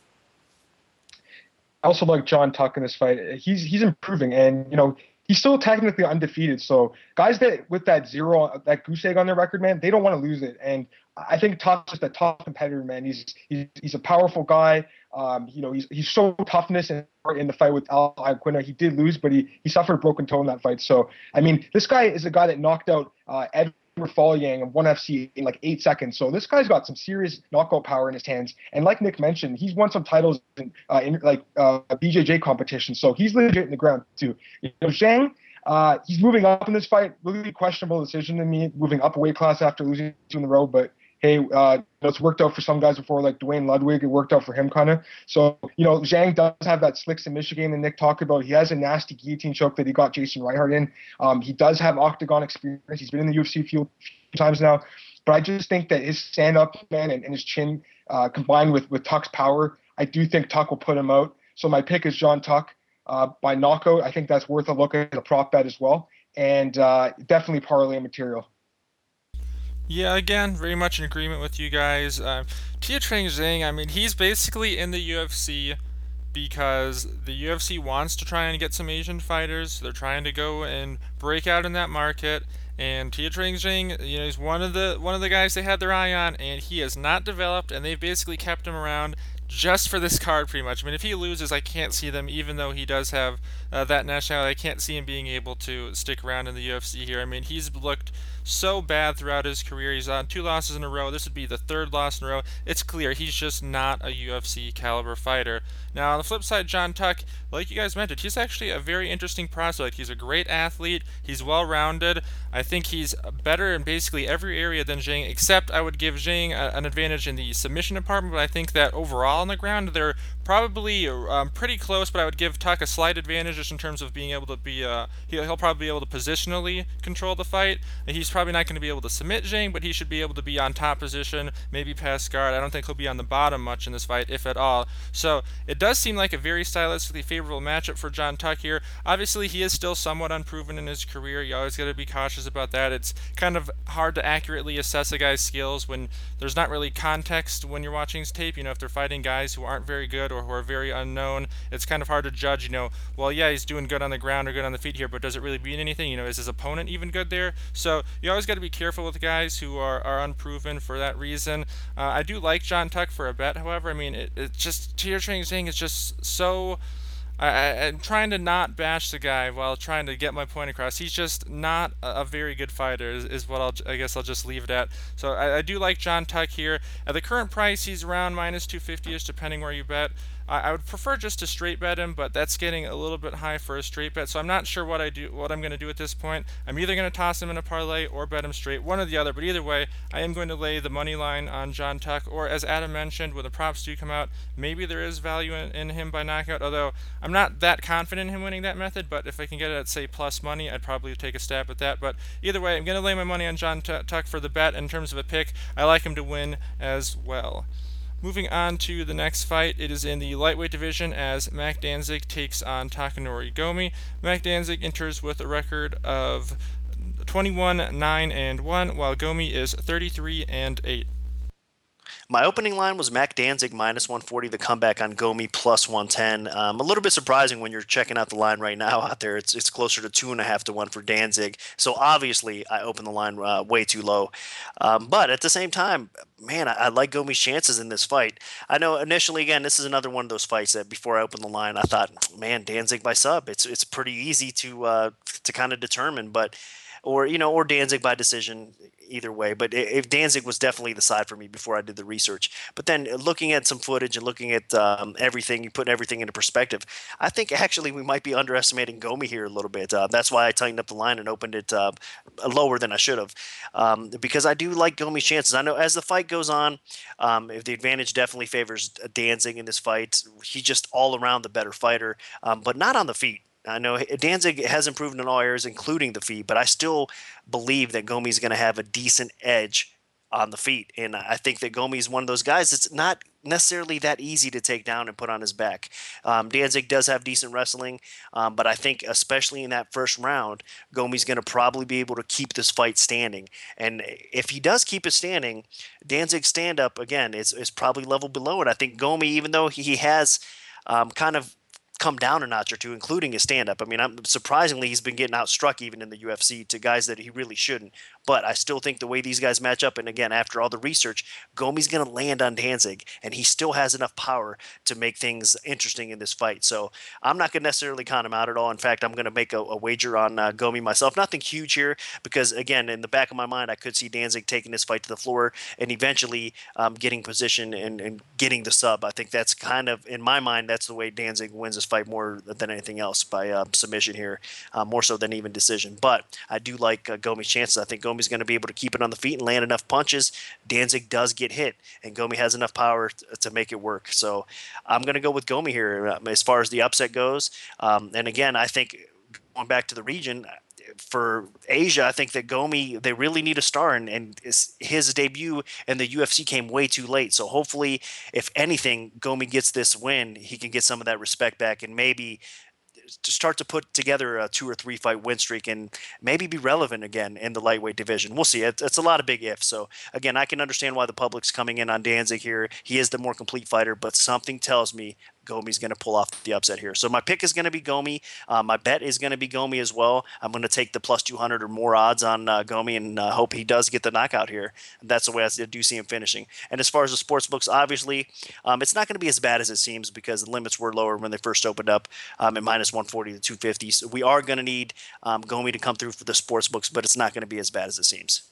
I also like Jon Tuck in this fight. He's he's improving, and you know he's still technically undefeated. So guys that with that zero, that goose egg on their record, man, they don't want to lose it. And I think Tuck's just a tough competitor, man. He's he's, he's a powerful guy. Um, you know, he's he's so toughness in, in the fight with Al Iaquinta. He did lose, but he he suffered a broken toe in that fight. So I mean, this guy is a guy that knocked out uh, Edward Yang of one FC in like eight seconds. So this guy's got some serious knockout power in his hands. And like Nick mentioned, he's won some titles in, uh, in like uh, BJJ competition. So he's legit in the ground too. You know, Zhang. Uh, he's moving up in this fight. Really questionable decision to me, moving up a weight class after losing two in the row. But hey, uh, it's worked out for some guys before, like Duane Ludwig. It worked out for him, kind of. So, you know, Zhang does have that slick submission game that Nick talked about. He has a nasty guillotine choke that he got Jason Reinhardt in. Um, he does have octagon experience. He's been in the UFC a few, times now. But I just think that his stand up, man, and, and his chin uh, combined with, with Tuck's power, I do think Tuck will put him out. So my pick is Jon Tuck uh, by knockout. I think that's worth a look at a prop bet as well. And uh, definitely parlay material. Yeah, again, very much in agreement with you guys. Uh, Trang Zhang, I mean, he's basically in the UFC because the UFC wants to try and get some Asian fighters. They're trying to go and break out in that market. And Tiequan Zhang, you know, he's one of the one of the guys they had their eye on, and he has not developed, and they've basically kept him around just for this card, pretty much. I mean, if he loses, I can't see them, even though he does have uh, that nationality, I can't see him being able to stick around in the UFC here. I mean, he's looked so bad throughout his career. He's on two losses in a row. This would be the third loss in a row. It's clear he's just not a UFC caliber fighter. Now, on the flip side, Jon Tuck, like you guys mentioned, he's actually a very interesting prospect. He's a great athlete. He's well rounded. I think he's better in basically every area than Zhang, except I would give Zhang an advantage in the submission department, but I think that overall on the ground, they're probably um, pretty close, but I would give Tuck a slight advantage just in terms of being able to be, uh, he'll, he'll probably be able to positionally control the fight. He's probably not going to be able to submit Zhang, but he should be able to be on top position, maybe pass guard. I don't think he'll be on the bottom much in this fight, if at all. So it does seem like a very stylistically favorable matchup for Jon Tuck here. Obviously, he is still somewhat unproven in his career. You always got to be cautious about that. It's kind of hard to accurately assess a guy's skills when there's not really context when you're watching his tape. You know, if they're fighting guys who aren't very good or who are very unknown, it's kind of hard to judge. You know, well, yeah, he's doing good on the ground or good on the feet here, but does it really mean anything? You know, is his opponent even good there? So you always got to be careful with guys who are, are unproven for that reason. Uh, I do like Jon Tuck for a bet, however. I mean, it, it just Tiequan Zhang is just so I, am trying to not bash the guy while trying to get my point across. He's just not a, a very good fighter, is, is, what I'll, I guess I'll just leave it at. So I, I do like Jon Tuck here. At the current price, he's around minus 250ish, depending where you bet. I, I would prefer just to straight bet him, but that's getting a little bit high for a straight bet. So I'm not sure what I do, what I'm going to do at this point. I'm either going to toss him in a parlay or bet him straight, one or the other. But either way, I am going to lay the money line on Jon Tuck. Or as Adam mentioned, when the props do come out, maybe there is value in, in him by knockout. Although I'm not that confident in him winning that method. But if I can get it at say plus money, I'd probably take a stab at that. But either way, I'm going to lay my money on Jon Tuck for the bet. In terms of a pick, I like him to win as well. Moving on to the next fight, it is in the lightweight division as Mac Danzig takes on Takanori Gomi. Mac Danzig enters with a record of 21 9 and 1, while Gomi is 33 and 8. My opening line was Mac Danzig minus 140, the comeback on Gomi plus 110. Um, a little bit surprising when you're checking out the line right now out there. It's it's closer to two and a half to one for Danzig. So obviously I opened the line uh, way too low. Um, but at the same time, man, I, I, like Gomi's chances in this fight. I know initially, again, this is another one of those fights that before I opened the line, I thought, man, Danzig by sub. It's it's pretty easy to uh, to kind of determine, but or you know, or Danzig by decision. Either way. But if Danzig was definitely the side for me before I did the research. But then looking at some footage and looking at um, everything, you put everything into perspective. I think actually we might be underestimating Gomi here a little bit. Uh, that's why I tightened up the line and opened it uh, lower than I should have, um, because I do like Gomi's chances. I know as the fight goes on, um, if the advantage definitely favors Danzig in this fight, he's just all around the better fighter, um, but not on the feet. I know Danzig has improved in all areas, including the feet, but I still believe that Gomi's going to have a decent edge on the feet. And I think that Gomi is one of those guys that's not necessarily that easy to take down and put on his back. Um, Danzig does have decent wrestling, um, but I think especially in that first round, Gomi's going to probably be able to keep this fight standing. And if he does keep it standing, Danzig's stand up again is, is probably level below it. I think Gomi, even though he has um, kind of come down a notch or two, including his stand up. I mean, I'm surprisingly he's been getting outstruck even in the UFC to guys that he really shouldn't. But I still think the way these guys match up, and again, after all the research, Gomi's going to land on Danzig, and he still has enough power to make things interesting in this fight. So I'm not going to necessarily count him out at all. In fact, I'm going to make a, a, wager on uh, Gomi myself. Nothing huge here, because again, in the back of my mind, I could see Danzig taking this fight to the floor and eventually um, getting position and, and, getting the sub. I think that's kind of, in my mind, that's the way Danzig wins this fight more than anything else by uh, submission here, uh, more so than even decision. But I do like uh, Gomi's chances. I think Gomi Gomi's going to be able to keep it on the feet and land enough punches. Danzig does get hit, and Gomi has enough power to make it work. So I'm going to go with Gomi here um, as far as the upset goes. Um, and again, I think going back to the region, for Asia, I think that Gomi they really need a star, and, and his debut in the UFC came way too late. So hopefully, if anything, Gomi gets this win, he can get some of that respect back, and maybe to start to put together a two or three fight win streak and maybe be relevant again in the lightweight division. We'll see. It's, it's a lot of big ifs. So again, I can understand why the public's coming in on Danzig here. He is the more complete fighter, but something tells me Gomi's going to pull off the upset here. So my pick is going to be Gomi. Uh, my bet is going to be Gomi as well. I'm going to take the plus 200 or more odds on uh, Gomi and uh, hope he does get the knockout here. That's the way I do see him finishing. And as far as the sports books, obviously, um, it's not going to be as bad as it seems because the limits were lower when they first opened up um, at minus 140 to 250. So we are going to need um, Gomi to come through for the sports books, but it's not going to be as bad as it seems.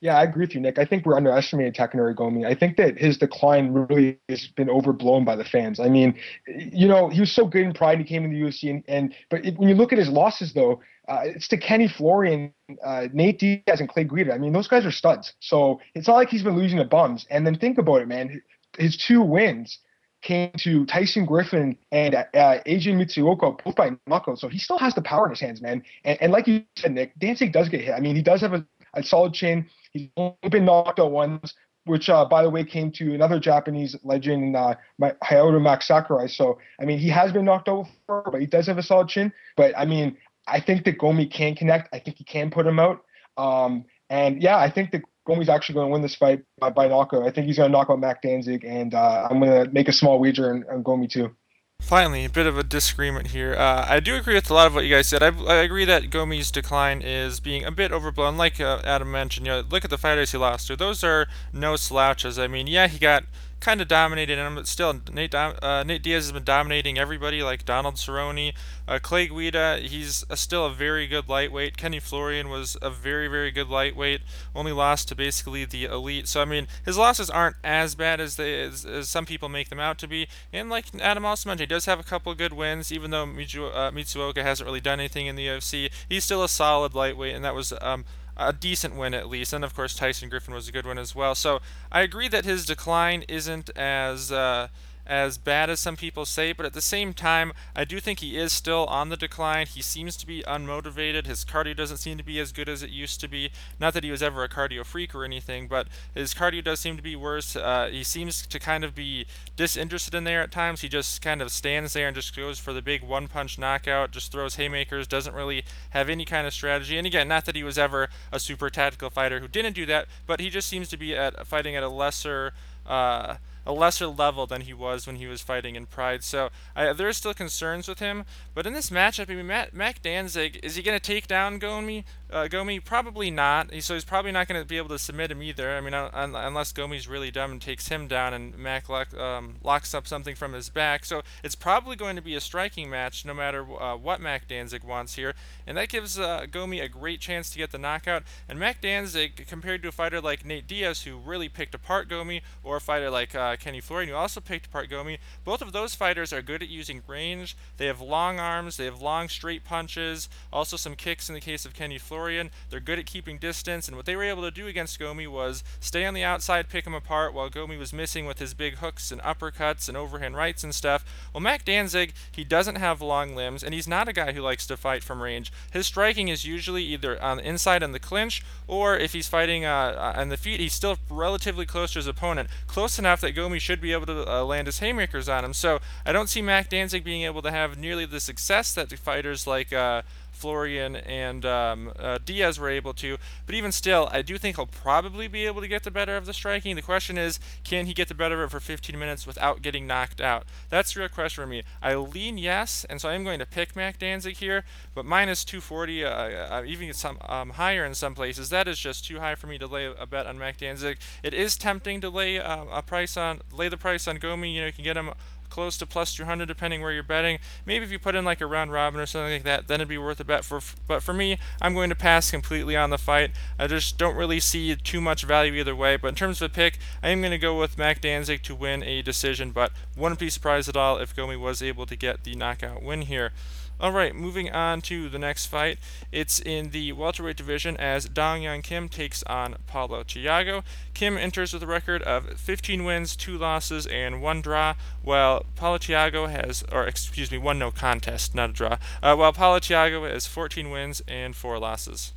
Yeah, I agree with you, Nick. I think we're underestimating Takanori Gomi. I think that his decline really has been overblown by the fans. I mean, you know, he was so good in Pride. He came in the UFC, and, and but it, when you look at his losses, though, uh, it's to Kenny Florian, uh, Nate Diaz, and Clay Guida. I mean, those guys are studs. So it's not like he's been losing to bums. And then think about it, man. His two wins came to Tyson Griffin and uh, Adrian Mitsuoka both by knockout. So he still has the power in his hands, man. And, and like you said, Nick, Danzig does get hit. I mean, he does have a, a solid chin. He's only been knocked out once, which, uh, by the way, came to another Japanese legend, uh, Hayato Mach Sakurai. So, I mean, he has been knocked out before, but he does have a solid chin. But, I mean, I think that Gomi can connect. I think he can put him out. Um, and, yeah, I think that Gomi's actually going to win this fight by, by knockout. I think he's going to knock out Mac Danzig, and uh, I'm going to make a small wager on, on Gomi, too. Finally, a bit of a disagreement here. Uh, I do agree with a lot of what you guys said. I, I agree that Gomi's decline is being a bit overblown. Like uh, Adam mentioned, you know, look at the fighters he lost to. Those are no slouches. I mean, yeah, he got kind of dominated him, but still, Nate, uh, Nate Diaz has been dominating everybody, like Donald Cerrone. Uh, Clay Guida, he's a, still a very good lightweight. Kenny Florian was a very, very good lightweight, only lost to basically the elite. So, I mean, his losses aren't as bad as, they, as, as some people make them out to be. And like Adam he does have a couple good wins, even though uh, Mitsuoka hasn't really done anything in the UFC. He's still a solid lightweight, and that was um, a decent win at least. And of course, Tyson Griffin was a good one as well. So I agree that his decline isn't as uh, as bad as some people say, but at the same time, I do think he is still on the decline. He seems to be unmotivated. His cardio doesn't seem to be as good as it used to be. Not that he was ever a cardio freak or anything, but his cardio does seem to be worse. Uh, he seems to kind of be disinterested in there at times. He just kind of stands there and just goes for the big one punch knockout, just throws haymakers, doesn't really have any kind of strategy. And again, not that he was ever a super tactical fighter who didn't do that, but he just seems to be at fighting at a lesser. Uh, a lesser level than he was when he was fighting in Pride. So I, there are still concerns with him. But in this matchup, I mean, Matt, Mac Danzig, is he going to take down Gomi? Uh, Gomi? Probably not. So he's probably not going to be able to submit him either. I mean, un- unless Gomi's really dumb and takes him down and Mac lock, um, locks up something from his back. So it's probably going to be a striking match no matter uh, what Mac Danzig wants here. And that gives uh, Gomi a great chance to get the knockout. And Mac Danzig, compared to a fighter like Nate Diaz, who really picked apart Gomi, or a fighter like uh, Kenny Florian, who also picked apart Gomi, both of those fighters are good at using range. They have long arms, they have long straight punches, also some kicks in the case of Kenny Florian. They're good at keeping distance, and what they were able to do against Gomi was stay on the outside, pick him apart, while Gomi was missing with his big hooks and uppercuts and overhand rights and stuff. Well, Mac Danzig, he doesn't have long limbs, and he's not a guy who likes to fight from range. His striking is usually either on the inside in the clinch, or if he's fighting uh, on the feet, he's still relatively close to his opponent, close enough that Gomi should be able to uh, land his haymakers on him. So I don't see Mac Danzig being able to have nearly the success that the fighters like uh, Florian and um, uh, Diaz were able to. But even still, I do think he'll probably be able to get the better of the striking. The question is, can he get the better of it for 15 minutes without getting knocked out? That's the real question for me. I lean yes, and so I'm going to pick Mac Danzig here, but minus 240, uh, uh, even some um, higher in some places, that is just too high for me to lay a bet on Mac Danzig. It is tempting to lay uh, a price on, lay the price on Gomi. You know, you can get him close to plus 200 depending where you're betting. Maybe if you put in like a round robin or something like that, then it'd be worth a bet for. But for me, I'm going to pass completely on the fight. I just don't really see too much value either way. But in terms of a pick, I am going to go with Mac Danzig to win a decision. But wouldn't be surprised at all if Gomi was able to get the knockout win here. All right, moving on to the next fight. It's in the welterweight division as Dong Hyun Kim takes on Paulo Thiago. Kim enters with a record of 15 wins, 2 losses, and 1 draw, while Paulo Thiago has, or excuse me, 1 no contest, not a draw, uh, while Paulo Thiago has 14 wins and 4 losses.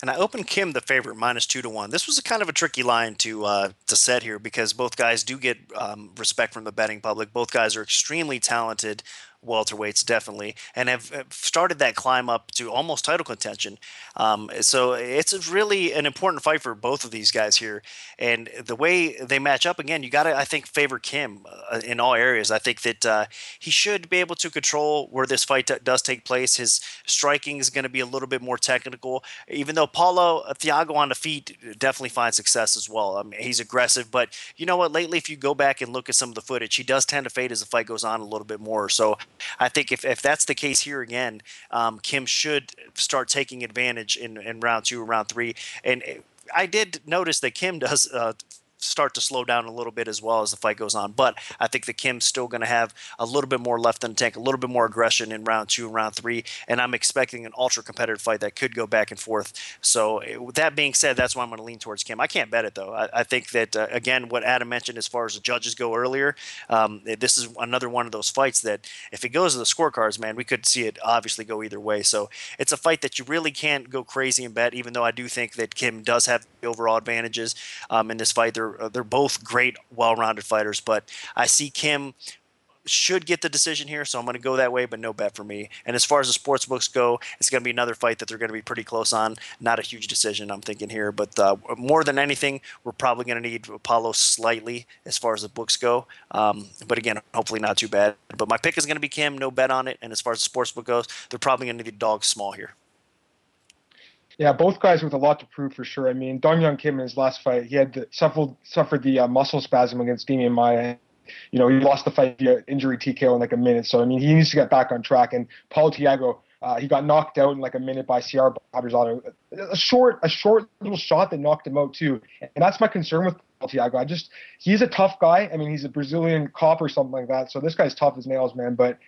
And I opened Kim the favorite minus two to one. This was a kind of a tricky line to uh, to set here because both guys do get um, respect from the betting public. Both guys are extremely talented welterweights definitely, and have started that climb up to almost title contention. Um, so it's really an important fight for both of these guys here, and the way they match up again, you got to I think favor Kim uh, in all areas. I think that uh, he should be able to control where this fight t- does take place. His striking is going to be a little bit more technical, even though Paulo uh, Thiago on the feet definitely finds success as well. I mean, he's aggressive, but you know what? Lately, if you go back and look at some of the footage, he does tend to fade as the fight goes on a little bit more. So I think if, if that's the case here again, um, Kim should start taking advantage in, in round two or round three. And I did notice that Kim does uh, start to slow down a little bit as well as the fight goes on. But I think the Kim's still going to have a little bit more left in the tank, a little bit more aggression in round two and round three. And I'm expecting an ultra competitive fight that could go back and forth. So with that being said, that's why I'm going to lean towards Kim. I can't bet it though. I, I think that uh, again, what Adam mentioned as far as the judges go earlier, um, this is another one of those fights that if it goes to the scorecards, man, we could see it obviously go either way. So it's a fight that you really can't go crazy and bet. Even though I do think that Kim does have overall advantages um, in this fight, they're they're, uh, they're both great, well-rounded fighters. But I see Kim should get the decision here, so I'm going to go that way, but no bet for me. And as far as the sports books go, it's going to be another fight that they're going to be pretty close on. Not a huge decision, I'm thinking here, but uh, more than anything, we're probably going to need Apollo slightly as far as the books go. Um, but again, hopefully not too bad. But my pick is going to be Kim, no bet on it. And as far as the sports book goes, they're probably going to need dogs small here. Yeah, both guys with a lot to prove for sure. I mean, Dong Hyun Kim in his last fight, he had suffered suffered the uh, muscle spasm against Demian Maia. You know, he lost the fight via injury TKO in like a minute. So I mean, he needs to get back on track. And Paulo Thiago, uh, he got knocked out in like a minute by Siyar Bahadurzada. A short, a short little shot that knocked him out too. And that's my concern with Thiago. I just, he's a tough guy. I mean, he's a Brazilian cop or something like that. So this guy's tough as nails, man. But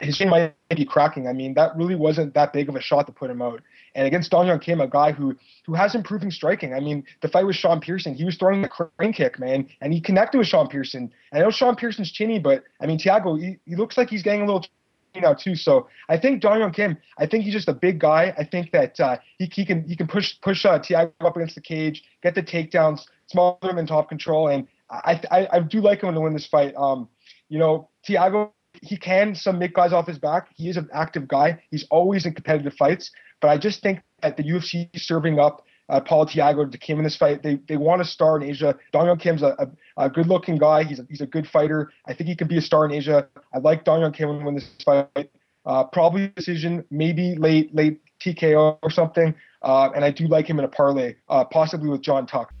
his chin might be cracking. I mean, that really wasn't that big of a shot to put him out. And against Dong Hyun Kim, a guy who who has improving striking. I mean, the fight with Sean Pierson, he was throwing the crane kick, man, and he connected with Sean Pierson. And I know Sean Pierson's chinny, but I mean, Thiago, he, he looks like he's getting a little now too. So I think Hyun Kim, I think he's just a big guy. I think that uh, he, he can he can push push uh, Thiago up against the cage, get the takedowns, smaller than top control, and I, I I do like him to win this fight. Um, you know, Thiago he can some make guys off his back. He is an active guy. He's always in competitive fights. But I just think that the UFC is serving up uh, Paul Thiago to Kim in this fight. They they want a star in Asia. Dong Hyun Kim's a, a, a, good looking guy. He's a, he's a good fighter. I think he could be a star in Asia. I like Dong Hyun Kim when this fight. Uh, probably decision, maybe late late TKO or something. Uh, and I do like him in a parlay, uh, possibly with Jon Tuck.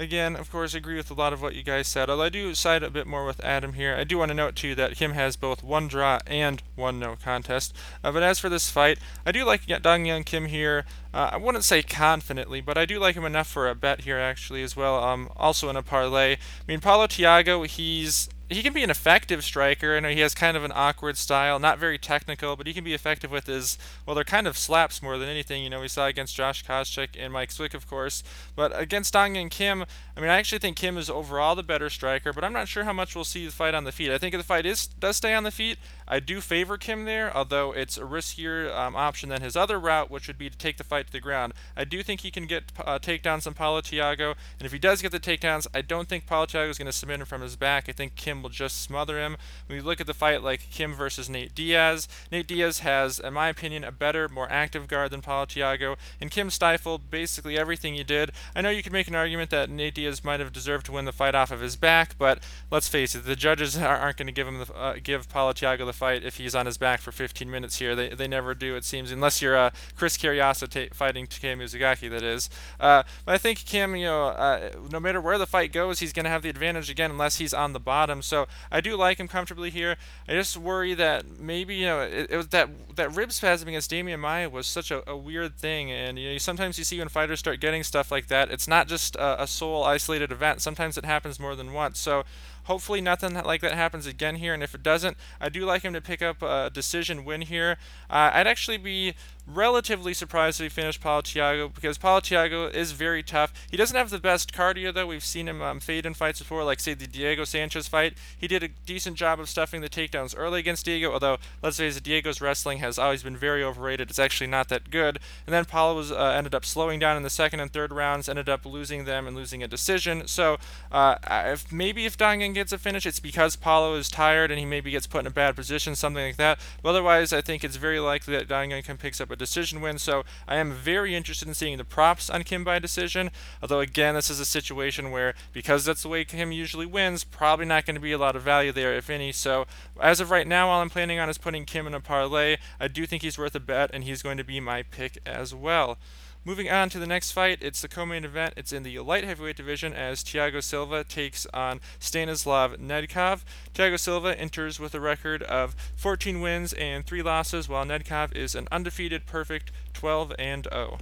Again, of course, agree with a lot of what you guys said, although I do side a bit more with Adam here. I do want to note, too, that Kim has both one draw and one no contest. Uh, but as for this fight, I do like Dong Hyun Kim here. Uh, I wouldn't say confidently, but I do like him enough for a bet here, actually, as well. Um, also in a parlay. I mean, Paulo Thiago, he's he can be an effective striker. I know he has kind of an awkward style, not very technical, but he can be effective with his well, they're kind of slaps more than anything. You know, we saw against Josh Koscheck and Mike Swick, of course, but against Dong and Kim, I mean, I actually think Kim is overall the better striker, but I'm not sure how much we'll see the fight on the feet. I think if the fight is does stay on the feet, I do favor Kim there, although it's a riskier um, option than his other route, which would be to take the fight to the ground. I do think he can get uh, takedowns on Paulo Thiago, and if he does get the takedowns, I don't think Paulo Thiago is going to submit him from his back. I think Kim will just smother him. When you look at the fight like Kim versus Nate Diaz, Nate Diaz has, in my opinion, a better, more active guard than Paulo Thiago, and Kim stifled basically everything he did. I know you could make an argument that Nate Diaz might have deserved to win the fight off of his back, but let's face it, the judges aren't going to give him the, uh, give Paulo Thiago the fight if he's on his back for 15 minutes here. They, they never do, it seems, unless you're uh, Chris Cariaso ta- fighting Takeya Mizugaki, that is. Uh, but I think Kim, you know, uh, no matter where the fight goes, he's going to have the advantage again unless he's on the bottom. So I do like him comfortably here. I just worry that maybe, you know, it, it was that that rib spasm against Demian Maia was such a, a, weird thing. And you know, sometimes you see when fighters start getting stuff like that, it's not just a, a sole isolated event. Sometimes it happens more than once. So Hopefully nothing like that happens again here, and if it doesn't, I do like him to pick up a decision win here. Uh, I'd actually be relatively surprised if he finished Paulo Thiago because Paulo Thiago is very tough. He doesn't have the best cardio though. We've seen him um, fade in fights before, like say the Diego Sanchez fight. He did a decent job of stuffing the takedowns early against Diego, although let's face it, Diego's wrestling has always been very overrated. It's actually not that good. And then Paulo was uh, ended up slowing down in the second and third rounds, ended up losing them and losing a decision. So uh, if maybe if Dong Hyun gets a finish, it's because Paulo is tired and he maybe gets put in a bad position, something like that. But otherwise, I think it's very likely that Dong Hyun can pick up a decision win. So I am very interested in seeing the props on Kim by decision. Although again, this is a situation where because that's the way Kim usually wins, probably not going to be a lot of value there, if any. So as of right now, all I'm planning on is putting Kim in a parlay. I do think he's worth a bet, and he's going to be my pick as well. Moving on to the next fight, it's the co-main event. It's in the light heavyweight division as Thiago Silva takes on Stanislav Nedkov. Thiago Silva enters with a record of 14 wins and 3 losses, while Nedkov is an undefeated perfect 12 and 0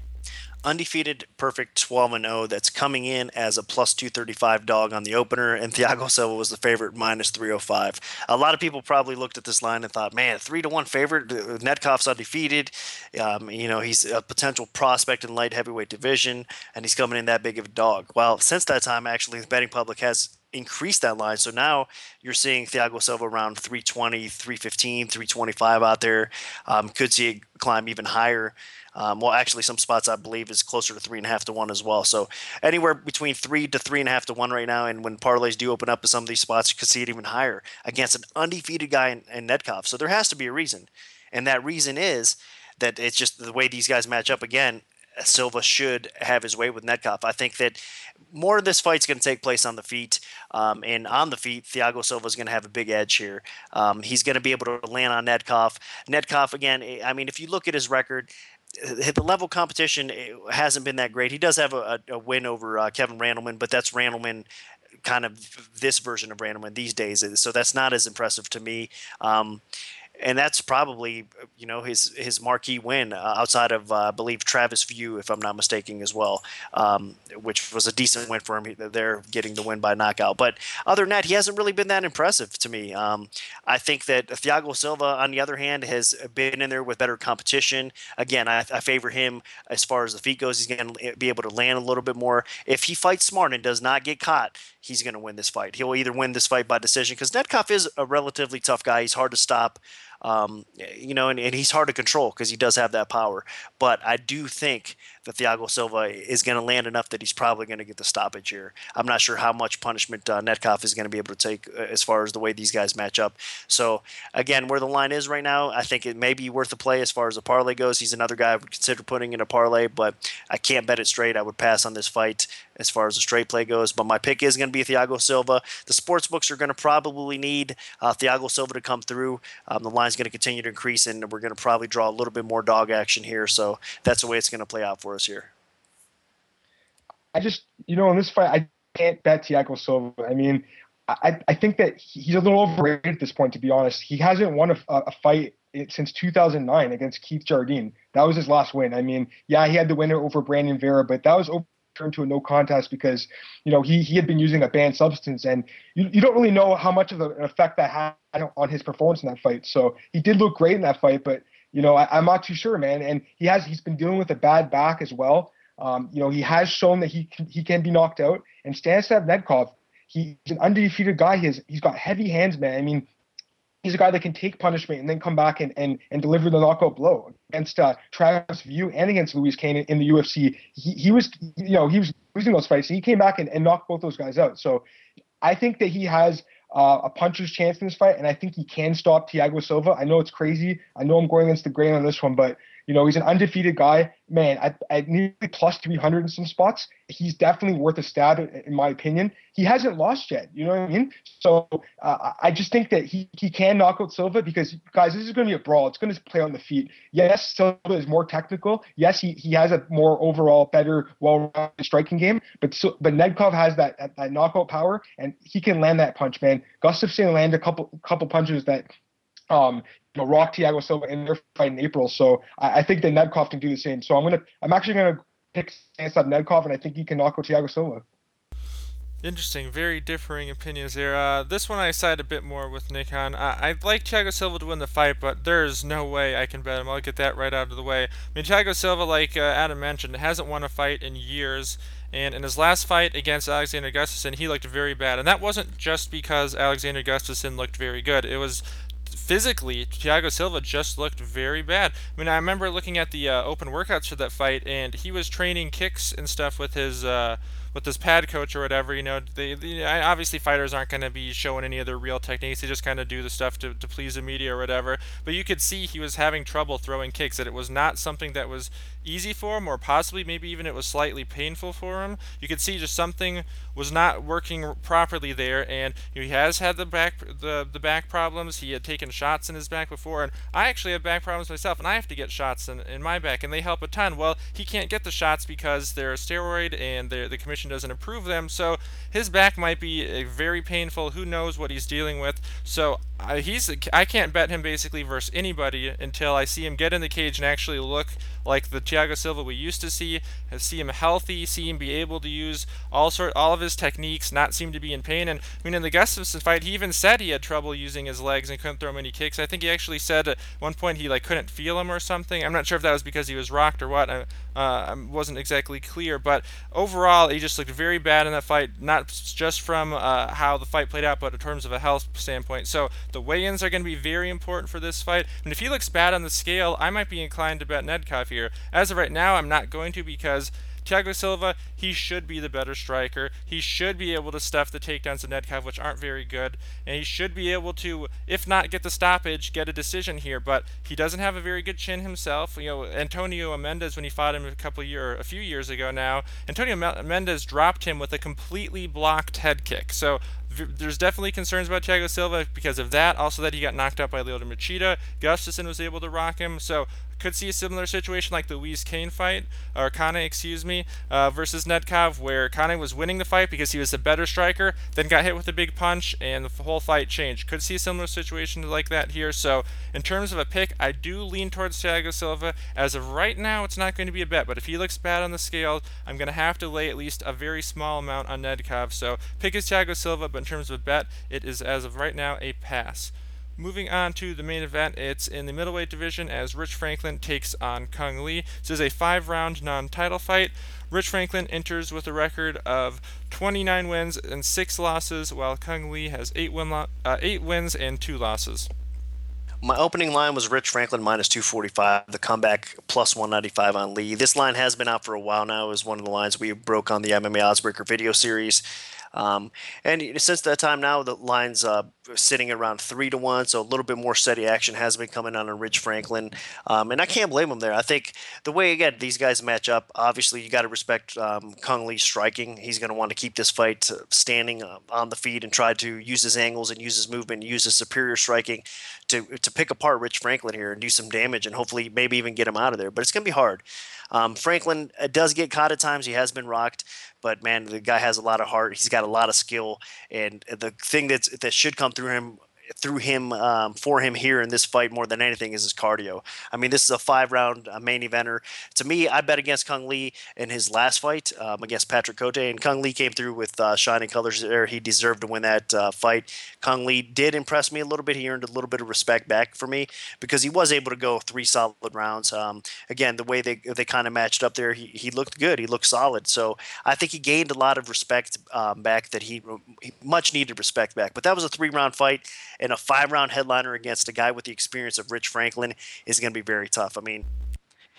undefeated, perfect 12 and 0 that's coming in as a plus 235 dog on the opener, and Thiago Silva was the favorite minus 305. A lot of people probably looked at this line and thought, man, three to one favorite. Nedkov's undefeated. Um, you know, he's a potential prospect in light heavyweight division, and he's coming in that big of a dog. Well, since that time, actually, the betting public has increased that line. So now you're seeing Thiago Silva around 320, 315, 325 out there. Um, could see it climb even higher. Um, well, actually, some spots I believe is closer to three and a half to one as well. So anywhere between three to three and a half to one right now. And when parlays do open up in some of these spots, you could see it even higher against an undefeated guy in, in Nedkov. So there has to be a reason, and that reason is that it's just the way these guys match up again. Silva should have his way with Nedkov. I think that more of this fight's going to take place on the feet. Um, and on the feet, Thiago Silva is going to have a big edge here. Um, he's going to be able to land on Nedkov. Nedkov, again, I mean, if you look at his record, the level competition hasn't been that great. He does have a, a win over uh, Kevin Randleman, but that's Randleman kind of this version of Randleman these days. So that's not as impressive to me. Um, and that's probably you know his his marquee win uh, outside of uh, I believe Travis Wiuff, if I'm not mistaken, as well, um, which was a decent win for him. They're getting the win by knockout, but other than that, he hasn't really been that impressive to me. Um, I think that Thiago Silva, on the other hand, has been in there with better competition. Again, I, I favor him as far as the feet goes. He's going to be able to land a little bit more if he fights smart and does not get caught. He's going to win this fight. He'll either win this fight by decision because Nedkov is a relatively tough guy. He's hard to stop. Um, you know, and, and, he's hard to control because he does have that power. But I do think that Thiago Silva is going to land enough that he's probably going to get the stoppage here. I'm not sure how much punishment uh, Nedkov is going to be able to take uh, as far as the way these guys match up. So again, where the line is right now, I think it may be worth a play as far as a parlay goes. He's another guy I would consider putting in a parlay, but I can't bet it straight. I would pass on this fight as far as the straight play goes. But my pick is going to be Thiago Silva. The sports books are going to probably need uh, Thiago Silva to come through. Um, the line's going to continue to increase, and we're going to probably draw a little bit more dog action here. So that's the way it's going to play out for us here. I just, you know, in this fight, I can't bet Thiago Silva. I mean, I, I think that he's a little overrated at this point, to be honest. He hasn't won a, a fight since 2009 against Keith Jardine. That was his last win. I mean, yeah, he had the winner over Brandon Vera, but that was overturned to a no contest because, you know, he, he had been using a banned substance, and you, you don't really know how much of an effect that had on his performance in that fight. So he did look great in that fight, but you know, I, am not too sure, man. And he has he's been dealing with a bad back as well. Um, you know, he has shown that he can, he can be knocked out. And Stanislav Nedkov, he's an undefeated guy. He's he's got heavy hands, man. I mean, he's a guy that can take punishment and then come back and and, and deliver the knockout blow against uh, Travis Wiuff and against Louis Kane in, in the UFC. He, he was, you know, he was losing those fights. He came back and, and knocked both those guys out. So I think that he has uh, a puncher's chance in this fight, and I think he can stop Thiago Silva. I know it's crazy. I know I'm going against the grain on this one, but you know, he's an undefeated guy. Man, at, at nearly plus 300 in some spots, he's definitely worth a stab, in my opinion. He hasn't lost yet. You know what I mean? So uh, I just think that he, he can knock out Silva because, guys, this is going to be a brawl. It's going to play on the feet. Yes, Silva is more technical. Yes, he, he has a more overall better, well-rounded striking game. But so, but Nedkov has that, that, that knockout power, and he can land that punch, man. Gustafsson landed a couple couple punches that um, you know, Rock Thiago Silva in their fight in April. So I, I, think that Nedkov can do the same. So I'm gonna, I'm actually gonna pick Stanislav Nedkov, and I think he can knock out Thiago Silva. Interesting, very differing opinions there. Uh, this one I side a bit more with Nikon. I, I'd like Thiago Silva to win the fight, but there's no way I can bet him. I'll get that right out of the way. I mean, Thiago Silva, like uh, Adam mentioned, hasn't won a fight in years. And in his last fight against Alexander Gustafsson, he looked very bad. And that wasn't just because Alexander Gustafsson looked very good. It was physically, Thiago Silva just looked very bad. I mean, I remember looking at the uh, open workouts for that fight, and he was training kicks and stuff with his uh, with this pad coach or whatever, you know, they, they obviously fighters aren't going to be showing any of their real techniques. They just kind of do the stuff to, to please the media or whatever. But you could see he was having trouble throwing kicks. That it was not something that was easy for him, or possibly maybe even it was slightly painful for him. You could see just something was not working properly there, and he has had the back the the back problems. He had taken shots in his back before, and I actually have back problems myself, and I have to get shots in, in my back, and they help a ton. Well, he can't get the shots because they're steroid, and the commission doesn't approve them. So his back might be very painful. Who knows what he's dealing with? So he's I can't bet him basically versus anybody until I see him get in the cage and actually look like the Thiago Silva we used to see, see him healthy, see him be able to use all sort all of his techniques, not seem to be in pain. And I mean, in the Gustafsson fight, he even said he had trouble using his legs and couldn't throw many kicks. I think he actually said at one point he like couldn't feel him or something. I'm not sure if that was because he was rocked or what. I, uh, wasn't exactly clear, but overall, he just looked very bad in that fight. Not just from uh, how the fight played out, but in terms of a health standpoint. So the weigh-ins are going to be very important for this fight. And if he looks bad on the scale, I might be inclined to bet Nedkov here. As of right now, I'm not going to because Thiago Silva, he should be the better striker. He should be able to stuff the takedowns of Nedkov, which aren't very good. And he should be able to, if not get the stoppage, get a decision here. But he doesn't have a very good chin himself. You know, Antonio Mendes, when he fought him a couple year, a few years ago now, Antonio Mendes dropped him with a completely blocked head kick. So there's definitely concerns about Thiago Silva because of that. Also, that he got knocked out by Lyoto Machida. Gustafsson was able to rock him. So could see a similar situation like the Louise Kane fight, or Kane, excuse me, uh, versus Nedkov, where Kane was winning the fight because he was the better striker, then got hit with a big punch, and the whole fight changed. Could see a similar situation like that here. So, in terms of a pick, I do lean towards Thiago Silva. As of right now, it's not going to be a bet, but if he looks bad on the scale, I'm going to have to lay at least a very small amount on Nedkov. So, pick is Thiago Silva, but in terms of a bet, it is as of right now a pass. Moving on to the main event, it's in the middleweight division as Rich Franklin takes on Cung Le. This is a five round non title fight. Rich Franklin enters with a record of 29 wins and 6 losses, while Cung Le has 8, win lo- uh, eight wins and 2 losses. My opening line was Rich Franklin minus 245, the comeback plus 195 on Lee. This line has been out for a while now. It was one of the lines we broke on the MMA Oddsbreaker video series. Um, and since that time now, the line's uh, sitting around three to one, so a little bit more steady action has been coming on in Rich Franklin, um, and I can't blame him there. I think the way again these guys match up, obviously you got to respect um, Cung Le's striking. He's going to want to keep this fight standing uh, on the feet and try to use his angles and use his movement, use his superior striking to to pick apart Rich Franklin here and do some damage, and hopefully maybe even get him out of there. But it's going to be hard. Um, Franklin uh, does get caught at times. He has been rocked, but man, the guy has a lot of heart. He's got a lot of skill, and the thing that's that should come through him through him um, for him here in this fight more than anything is his cardio. I mean, this is a five round uh, main eventer. To me, I bet against Cung Le in his last fight um, against Patrick Cote, and Cung Le came through with uh, shining colors there. He deserved to win that uh, fight. Cung Le did impress me a little bit. He earned a little bit of respect back for me because he was able to go three solid rounds. Um, again, the way they they kind of matched up there, he, he looked good. He looked solid. So I think he gained a lot of respect um, back that he, he much needed respect back. But that was a three round fight and a five round headliner against a guy with the experience of Rich Franklin is going to be very tough. I mean,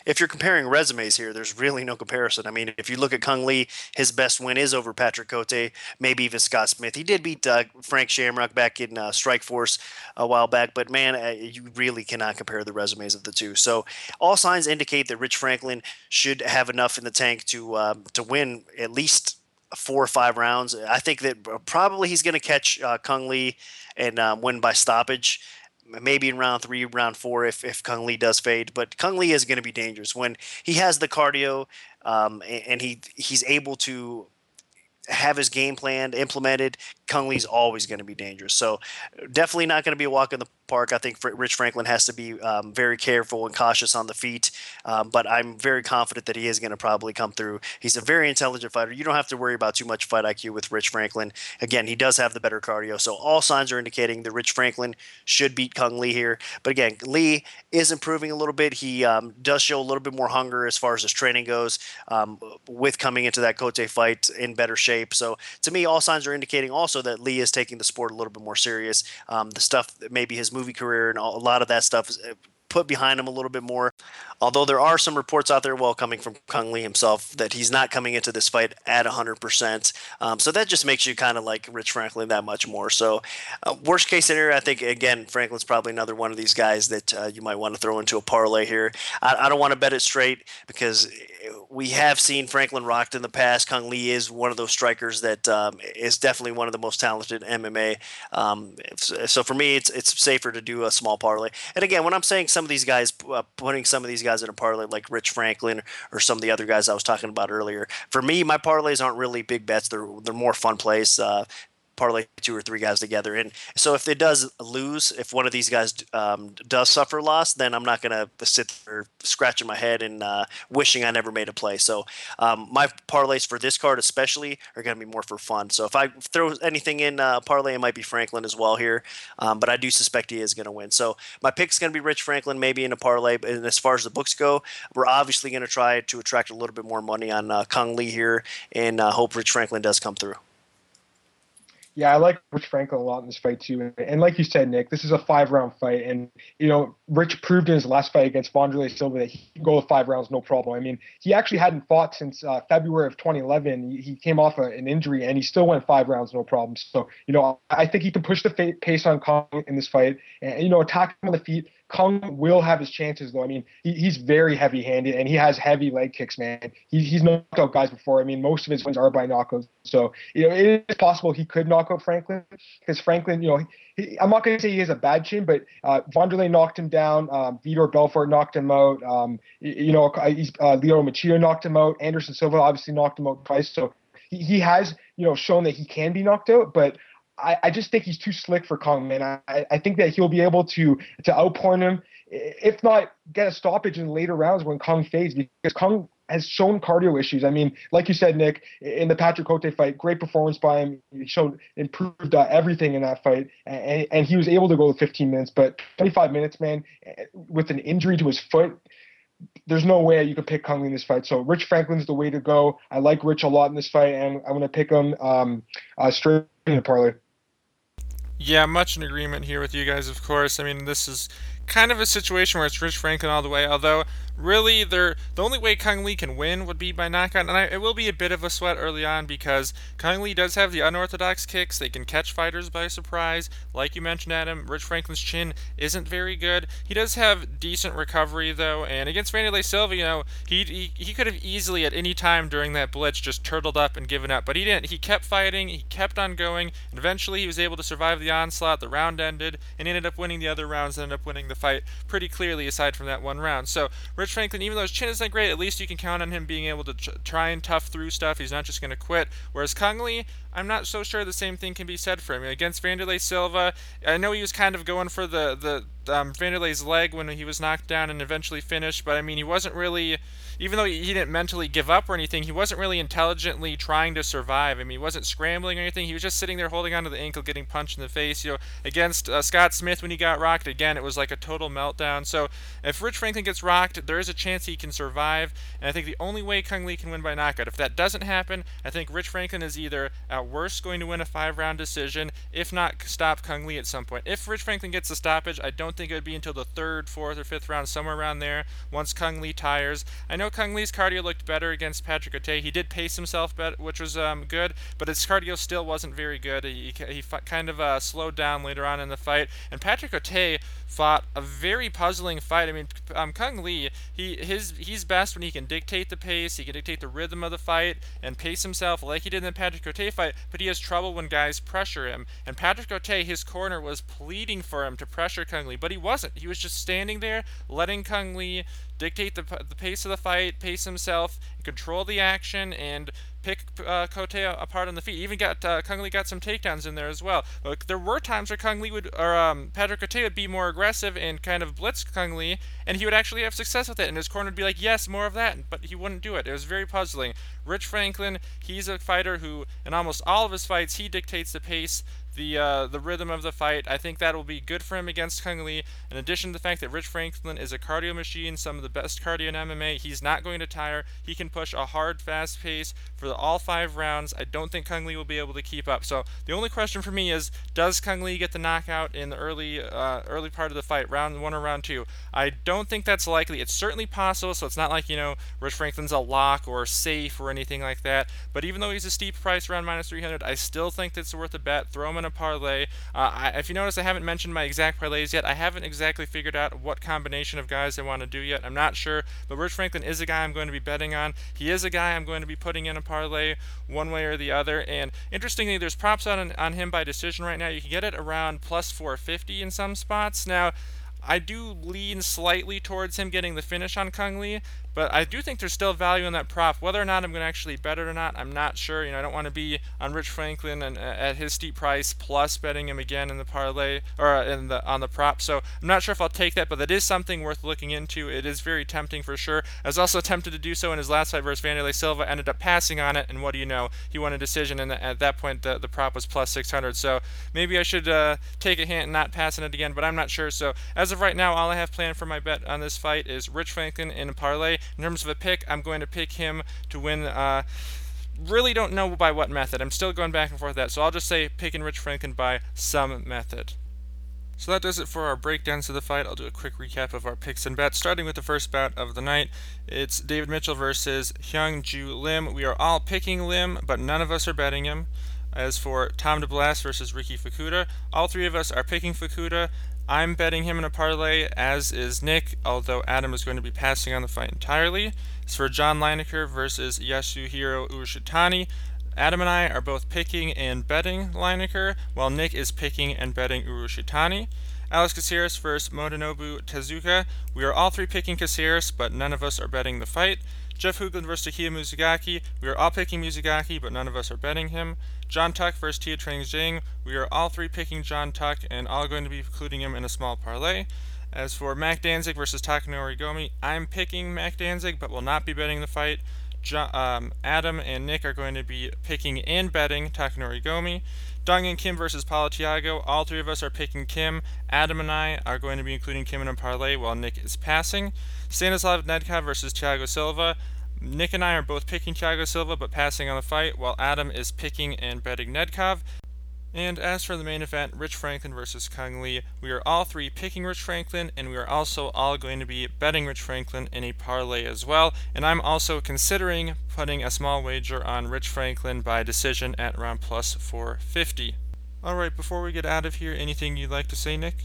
if you're comparing resumes here, there's really no comparison. I mean, if you look at Cung Le, his best win is over Patrick Cote, maybe even Scott Smith. He did beat uh, Frank Shamrock back in uh, Strikeforce a while back, but man, uh, you really cannot compare the resumes of the two. So all signs indicate that Rich Franklin should have enough in the tank to um, to win at least four or five rounds. I think that probably he's going to catch uh, Cung Le and um, win by stoppage. Maybe in round three, round four, if, if Cung Le does fade. But Cung Le is going to be dangerous when he has the cardio um, and he he's able to have his game plan implemented. Cung Le's always going to be dangerous. So definitely not going to be a walk in the park. I think Rich Franklin has to be um, very careful and cautious on the feet, um, but I'm very confident that he is going to probably come through. He's a very intelligent fighter. You don't have to worry about too much fight IQ with Rich Franklin. Again, he does have the better cardio, so all signs are indicating that Rich Franklin should beat Cung Le here. But again, Lee is improving a little bit. He um, does show a little bit more hunger as far as his training goes, um, with coming into that Cote fight in better shape. So to me, all signs are indicating also that Lee is taking the sport a little bit more serious. Um, the stuff maybe his movie career and a lot of that stuff uh, put behind him a little bit more. Although there are some reports out there, well, coming from Cung Le himself, that he's not coming into this fight at 100%. Um, so that just makes you kind of like Rich Franklin that much more. So, uh, worst case scenario, I think, again, Franklin's probably another one of these guys that uh, you might want to throw into a parlay here. I, I don't want to bet it straight because we have seen Franklin rocked in the past. Cung Le is one of those strikers that um, is definitely one of the most talented MMA. Um, so for me, it's it's safer to do a small parlay. And again, when I'm saying some of these guys, uh, putting some of these guys in a parlay like Rich Franklin or some of the other guys I was talking about earlier, for me, my parlays aren't really big bets. They're they're more fun plays. Uh, parlay two or three guys together. And so if it does lose, if one of these guys um, does suffer loss, then I'm not going to sit there scratching my head and uh, wishing I never made a play. So um, my parlays for this card especially are going to be more for fun. So if I throw anything in uh, parlay, it might be Franklin as well here. Um, but I do suspect he is going to win. So my pick's going to be Rich Franklin, maybe in a parlay. And as far as the books go, we're obviously going to try to attract a little bit more money on uh, Cung Le here and uh, hope Rich Franklin does come through. Yeah, I like Rich Franklin a lot in this fight too. And like you said, Nick, this is a five round fight. And, you know, Rich proved in his last fight against Wanderlei Silva that he can go five rounds, no problem. I mean, he actually hadn't fought since uh, February of 2011. He, came off a, an injury and he still went five rounds, no problem. So, you know, I think he can push the pace on Cung in this fight and, you know, attack him on the feet Cung will have his chances, though. I mean, he, he's very heavy handed and he has heavy leg kicks, man. He, he's knocked out guys before. I mean, most of his wins are by knockouts. So, you know, it is possible he could knock out Franklin because Franklin, you know, he, I'm not going to say he has a bad chin, but uh, knocked him down. Um, Vitor Belfort knocked him out. Um, you know, he's, uh, Lyoto Machida knocked him out. Anderson Silva obviously knocked him out twice. So he, he has, you know, shown that he can be knocked out, but I, I just think he's too slick for Cung, man. I, I think that he'll be able to to outpoint him, if not get a stoppage in later rounds when Cung fades, because Cung has shown cardio issues. I mean, like you said, Nick, in the Patrick Cote fight, great performance by him. He showed improved uh, everything in that fight, and, and he was able to go 15 minutes. But 25 minutes, man, with an injury to his foot, there's no way you could pick Cung in this fight. So Rich Franklin's the way to go. I like Rich a lot in this fight, and I'm going to pick him um, uh, straight in the parlay. Yeah, much in agreement here with you guys, of course. I mean, this is kind of a situation where it's Rich Franklin all the way. Although, really, they're, the only way Cung Le can win would be by knockout, and I, it will be a bit of a sweat early on because Cung Le does have the unorthodox kicks. They can catch fighters by surprise. Like you mentioned, Adam, Rich Franklin's chin isn't very good. He does have decent recovery though, and against Wanderlei Silva, you know, he, he he could have easily at any time during that blitz just turtled up and given up, but he didn't. He kept fighting. He kept on going, and eventually he was able to survive the onslaught. The round ended, and ended up winning the other rounds. Ended up winning the fight pretty clearly, aside from that one round. So Rich Franklin, even though his chin isn't great, at least you can count on him being able to try and tough through stuff. He's not just going to quit. Whereas Cung Le, I'm not so sure the same thing can be said for him. Against Wanderlei Silva, I know he was kind of going for the the um, Wanderlei's leg when he was knocked down and eventually finished, but I mean he wasn't really even though he didn't mentally give up or anything, he wasn't really intelligently trying to survive. I mean, he wasn't scrambling or anything. He was just sitting there holding onto the ankle, getting punched in the face. You know, against uh, Scott Smith when he got rocked, again, it was like a total meltdown. So if Rich Franklin gets rocked, there is a chance he can survive. And I think the only way Cung Le can win by knockout, if that doesn't happen, I think Rich Franklin is either at worst going to win a five-round decision, if not stop Cung Le at some point. If Rich Franklin gets the stoppage, I don't think it would be until the third, fourth, or fifth round, somewhere around there, once Cung Le tires. I know Cung Le's cardio looked better against Patrick Cote. He did pace himself, better, which was um, good, but his cardio still wasn't very good. He, he, he kind of uh, slowed down later on in the fight. And Patrick Cote fought a very puzzling fight. I mean, um, Cung Le, he his he's best when he can dictate the pace, he can dictate the rhythm of the fight, and pace himself like he did in the Patrick Cote fight. But he has trouble when guys pressure him. And Patrick Cote, his corner was pleading for him to pressure Cung Le, but he wasn't. He was just standing there, letting Cung Le dictate the, the pace of the fight, pace himself, control the action, and pick uh, Cote apart on the feet. Even got uh, Cung Le got some takedowns in there as well. But there were times where Cung Le would, or um, Patrick Cote would be more aggressive and kind of blitz Cung Le, and he would actually have success with it. And his corner would be like, "Yes, more of that," but he wouldn't do it. It was very puzzling. Rich Franklin, he's a fighter who, in almost all of his fights, he dictates the pace the uh, the rhythm of the fight. I think that will be good for him against Cung Le. In addition to the fact that Rich Franklin is a cardio machine, some of the best cardio in MMA, he's not going to tire. He can push a hard, fast pace for the, all five rounds. I don't think Cung Le will be able to keep up. So the only question for me is, does Cung Le get the knockout in the early uh, early part of the fight, round one or round two? I don't think that's likely. It's certainly possible. So it's not like you know Rich Franklin's a lock or safe or anything like that. But even though he's a steep price around minus 300, I still think it's worth a bet. Throw him in a parlay. Uh, I, if you notice, I haven't mentioned my exact parlays yet. I haven't exactly figured out what combination of guys I want to do yet. I'm not sure, but Rich Franklin is a guy I'm going to be betting on. He is a guy I'm going to be putting in a parlay one way or the other. And interestingly, there's props on on him by decision right now. You can get it around plus 450 in some spots. Now. I do lean slightly towards him getting the finish on Cung Le, but I do think there's still value in that prop. Whether or not I'm going to actually bet it or not, I'm not sure. You know, I don't want to be on Rich Franklin and uh, at his steep price plus betting him again in the parlay or in the on the prop. So I'm not sure if I'll take that, but that is something worth looking into. It is very tempting for sure. I was also tempted to do so in his last fight versus Wanderlei Silva. Ended up passing on it, and what do you know? He won a decision, and at that point the, the prop was plus 600. So maybe I should uh, take a hint and not pass it again, but I'm not sure. So as of right now, all I have planned for my bet on this fight is Rich Franklin in a parlay. In terms of a pick, I'm going to pick him to win. Uh, really don't know by what method. I'm still going back and forth with that. So I'll just say picking Rich Franklin by some method. So that does it for our breakdowns of the fight. I'll do a quick recap of our picks and bets, starting with the first bout of the night. It's David Mitchell versus Hyun Gyu Lim. We are all picking Lim, but none of us are betting him. As for Tom DeBlass versus Riki Fukuda, all three of us are picking Fukuda. I'm betting him in a parlay, as is Nick, although Adam is going to be passing on the fight entirely. As for John Lineker versus Yasuhiro Urushitani, Adam and I are both picking and betting Lineker, while Nick is picking and betting Urushitani. Alex Caceres versus Motonobu Tezuka. We are all three picking Caceres, but none of us are betting the fight. Jeff Hougland versus Takeya Mizugaki. We are all picking Mizugaki, but none of us are betting him. Jon Tuck versus Tiequan Zhang. We are all three picking Jon Tuck and all going to be including him in a small parlay. As for Mac Danzig versus Takanori Gomi, I'm picking Mac Danzig, but will not be betting the fight. John, um, Adam and Nick are going to be picking and betting Takanori Gomi. Dong Hyun Kim versus Paulo Thiago. All three of us are picking Kim. Adam and I are going to be including Kim in a parlay while Nick is passing. Stanislav Nedkov versus Thiago Silva. Nick and I are both picking Thiago Silva but passing on the fight, while Adam is picking and betting Nedkov. And as for the main event, Rich Franklin versus Cung Le, we are all three picking Rich Franklin, and we are also all going to be betting Rich Franklin in a parlay as well. And I'm also considering putting a small wager on Rich Franklin by decision at around plus 450. All right, before we get out of here, anything you'd like to say, Nick?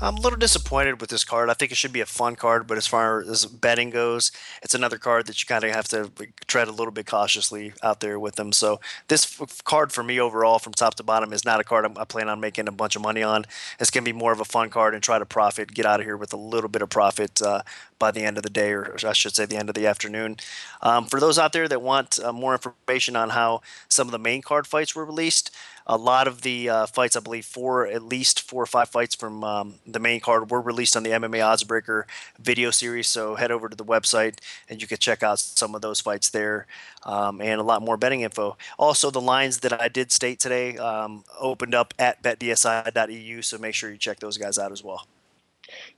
I'm a little disappointed with this card. I think it should be a fun card, but as far as betting goes, it's another card that you kind of have to tread a little bit cautiously out there with them. So this f- card for me overall, from top to bottom, is not a card I'm, I plan on making a bunch of money on. It's going to be more of a fun card and try to profit, get out of here with a little bit of profit uh, by the end of the day, or I should say the end of the afternoon. Um, for those out there that want uh, more information on how some of the main card fights were released, a lot of the uh, fights, I believe, four at least four or five fights from um, the main card were released on the MMA Oddsbreaker video series. So head over to the website and you can check out some of those fights there um, and a lot more betting info. Also, the lines that I did state today um, opened up at betdsi.eu, so make sure you check those guys out as well.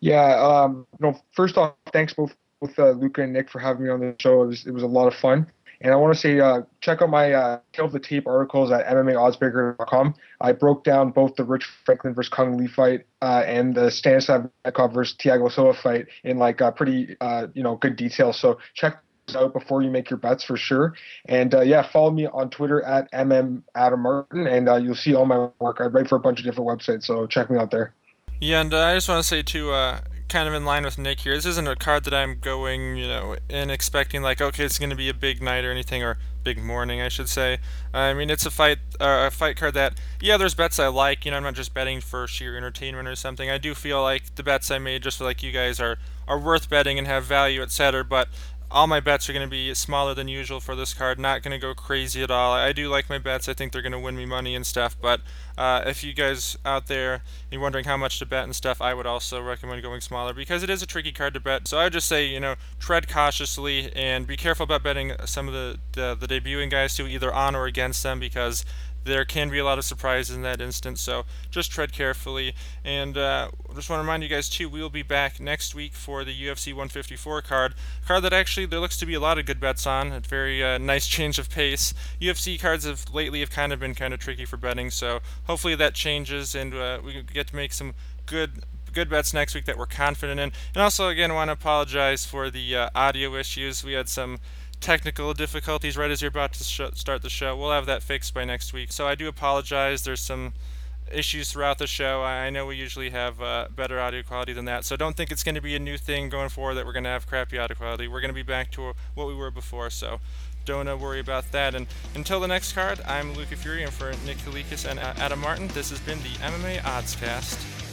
Yeah, um, you first off, thanks both both uh, Luca and Nick for having me on the show. It was, it was a lot of fun. And I want to say, uh, check out my uh, the Tape articles at MMAOddsbreaker.com. I broke down both the Rich Franklin versus Cung Le fight uh, and the Stanislav Volkov versus Thiago Silva fight in like uh, pretty, uh, you know, good detail. So check out before you make your bets for sure. And uh, yeah, follow me on Twitter at MM Adam Martin, and uh, you'll see all my work. I write for a bunch of different websites, so check me out there. Yeah, and uh, I just want to say too, uh, kind of in line with Nick here. This isn't a card that I'm going, you know, and expecting like, okay, it's going to be a big night or anything, or big morning, I should say. I mean, it's a fight, uh, a fight card that, yeah, there's bets I like. You know, I'm not just betting for sheer entertainment or something. I do feel like the bets I made, just like you guys, are are worth betting and have value, etc. But all my bets are going to be smaller than usual for this card. Not going to go crazy at all. I do like my bets. I think they're going to win me money and stuff. But uh, if you guys out there are wondering how much to bet and stuff, I would also recommend going smaller because it is a tricky card to bet. So I would just say, you know, tread cautiously and be careful about betting some of the, the, the debuting guys too, either on or against them because there can be a lot of surprises in that instance, so just tread carefully. And uh, just want to remind you guys too, we will be back next week for the UFC 154 card, a card that actually there looks to be a lot of good bets on. A very uh, nice change of pace. UFC cards have lately have kind of been kind of tricky for betting, so hopefully that changes and uh, we get to make some good good bets next week that we're confident in. And also, again, I want to apologize for the uh, audio issues. We had some technical difficulties right as you're about to sh- start the show. We'll have that fixed by next week. So I do apologize. There's some issues throughout the show. I know we usually have uh, better audio quality than that. So don't think it's going to be a new thing going forward that we're going to have crappy audio quality. We're going to be back to what we were before. So don't uh, worry about that. And until the next card, I'm Luca Fury, and for Nick Kalikas and uh, Adam Martin, this has been the MMA Oddscast.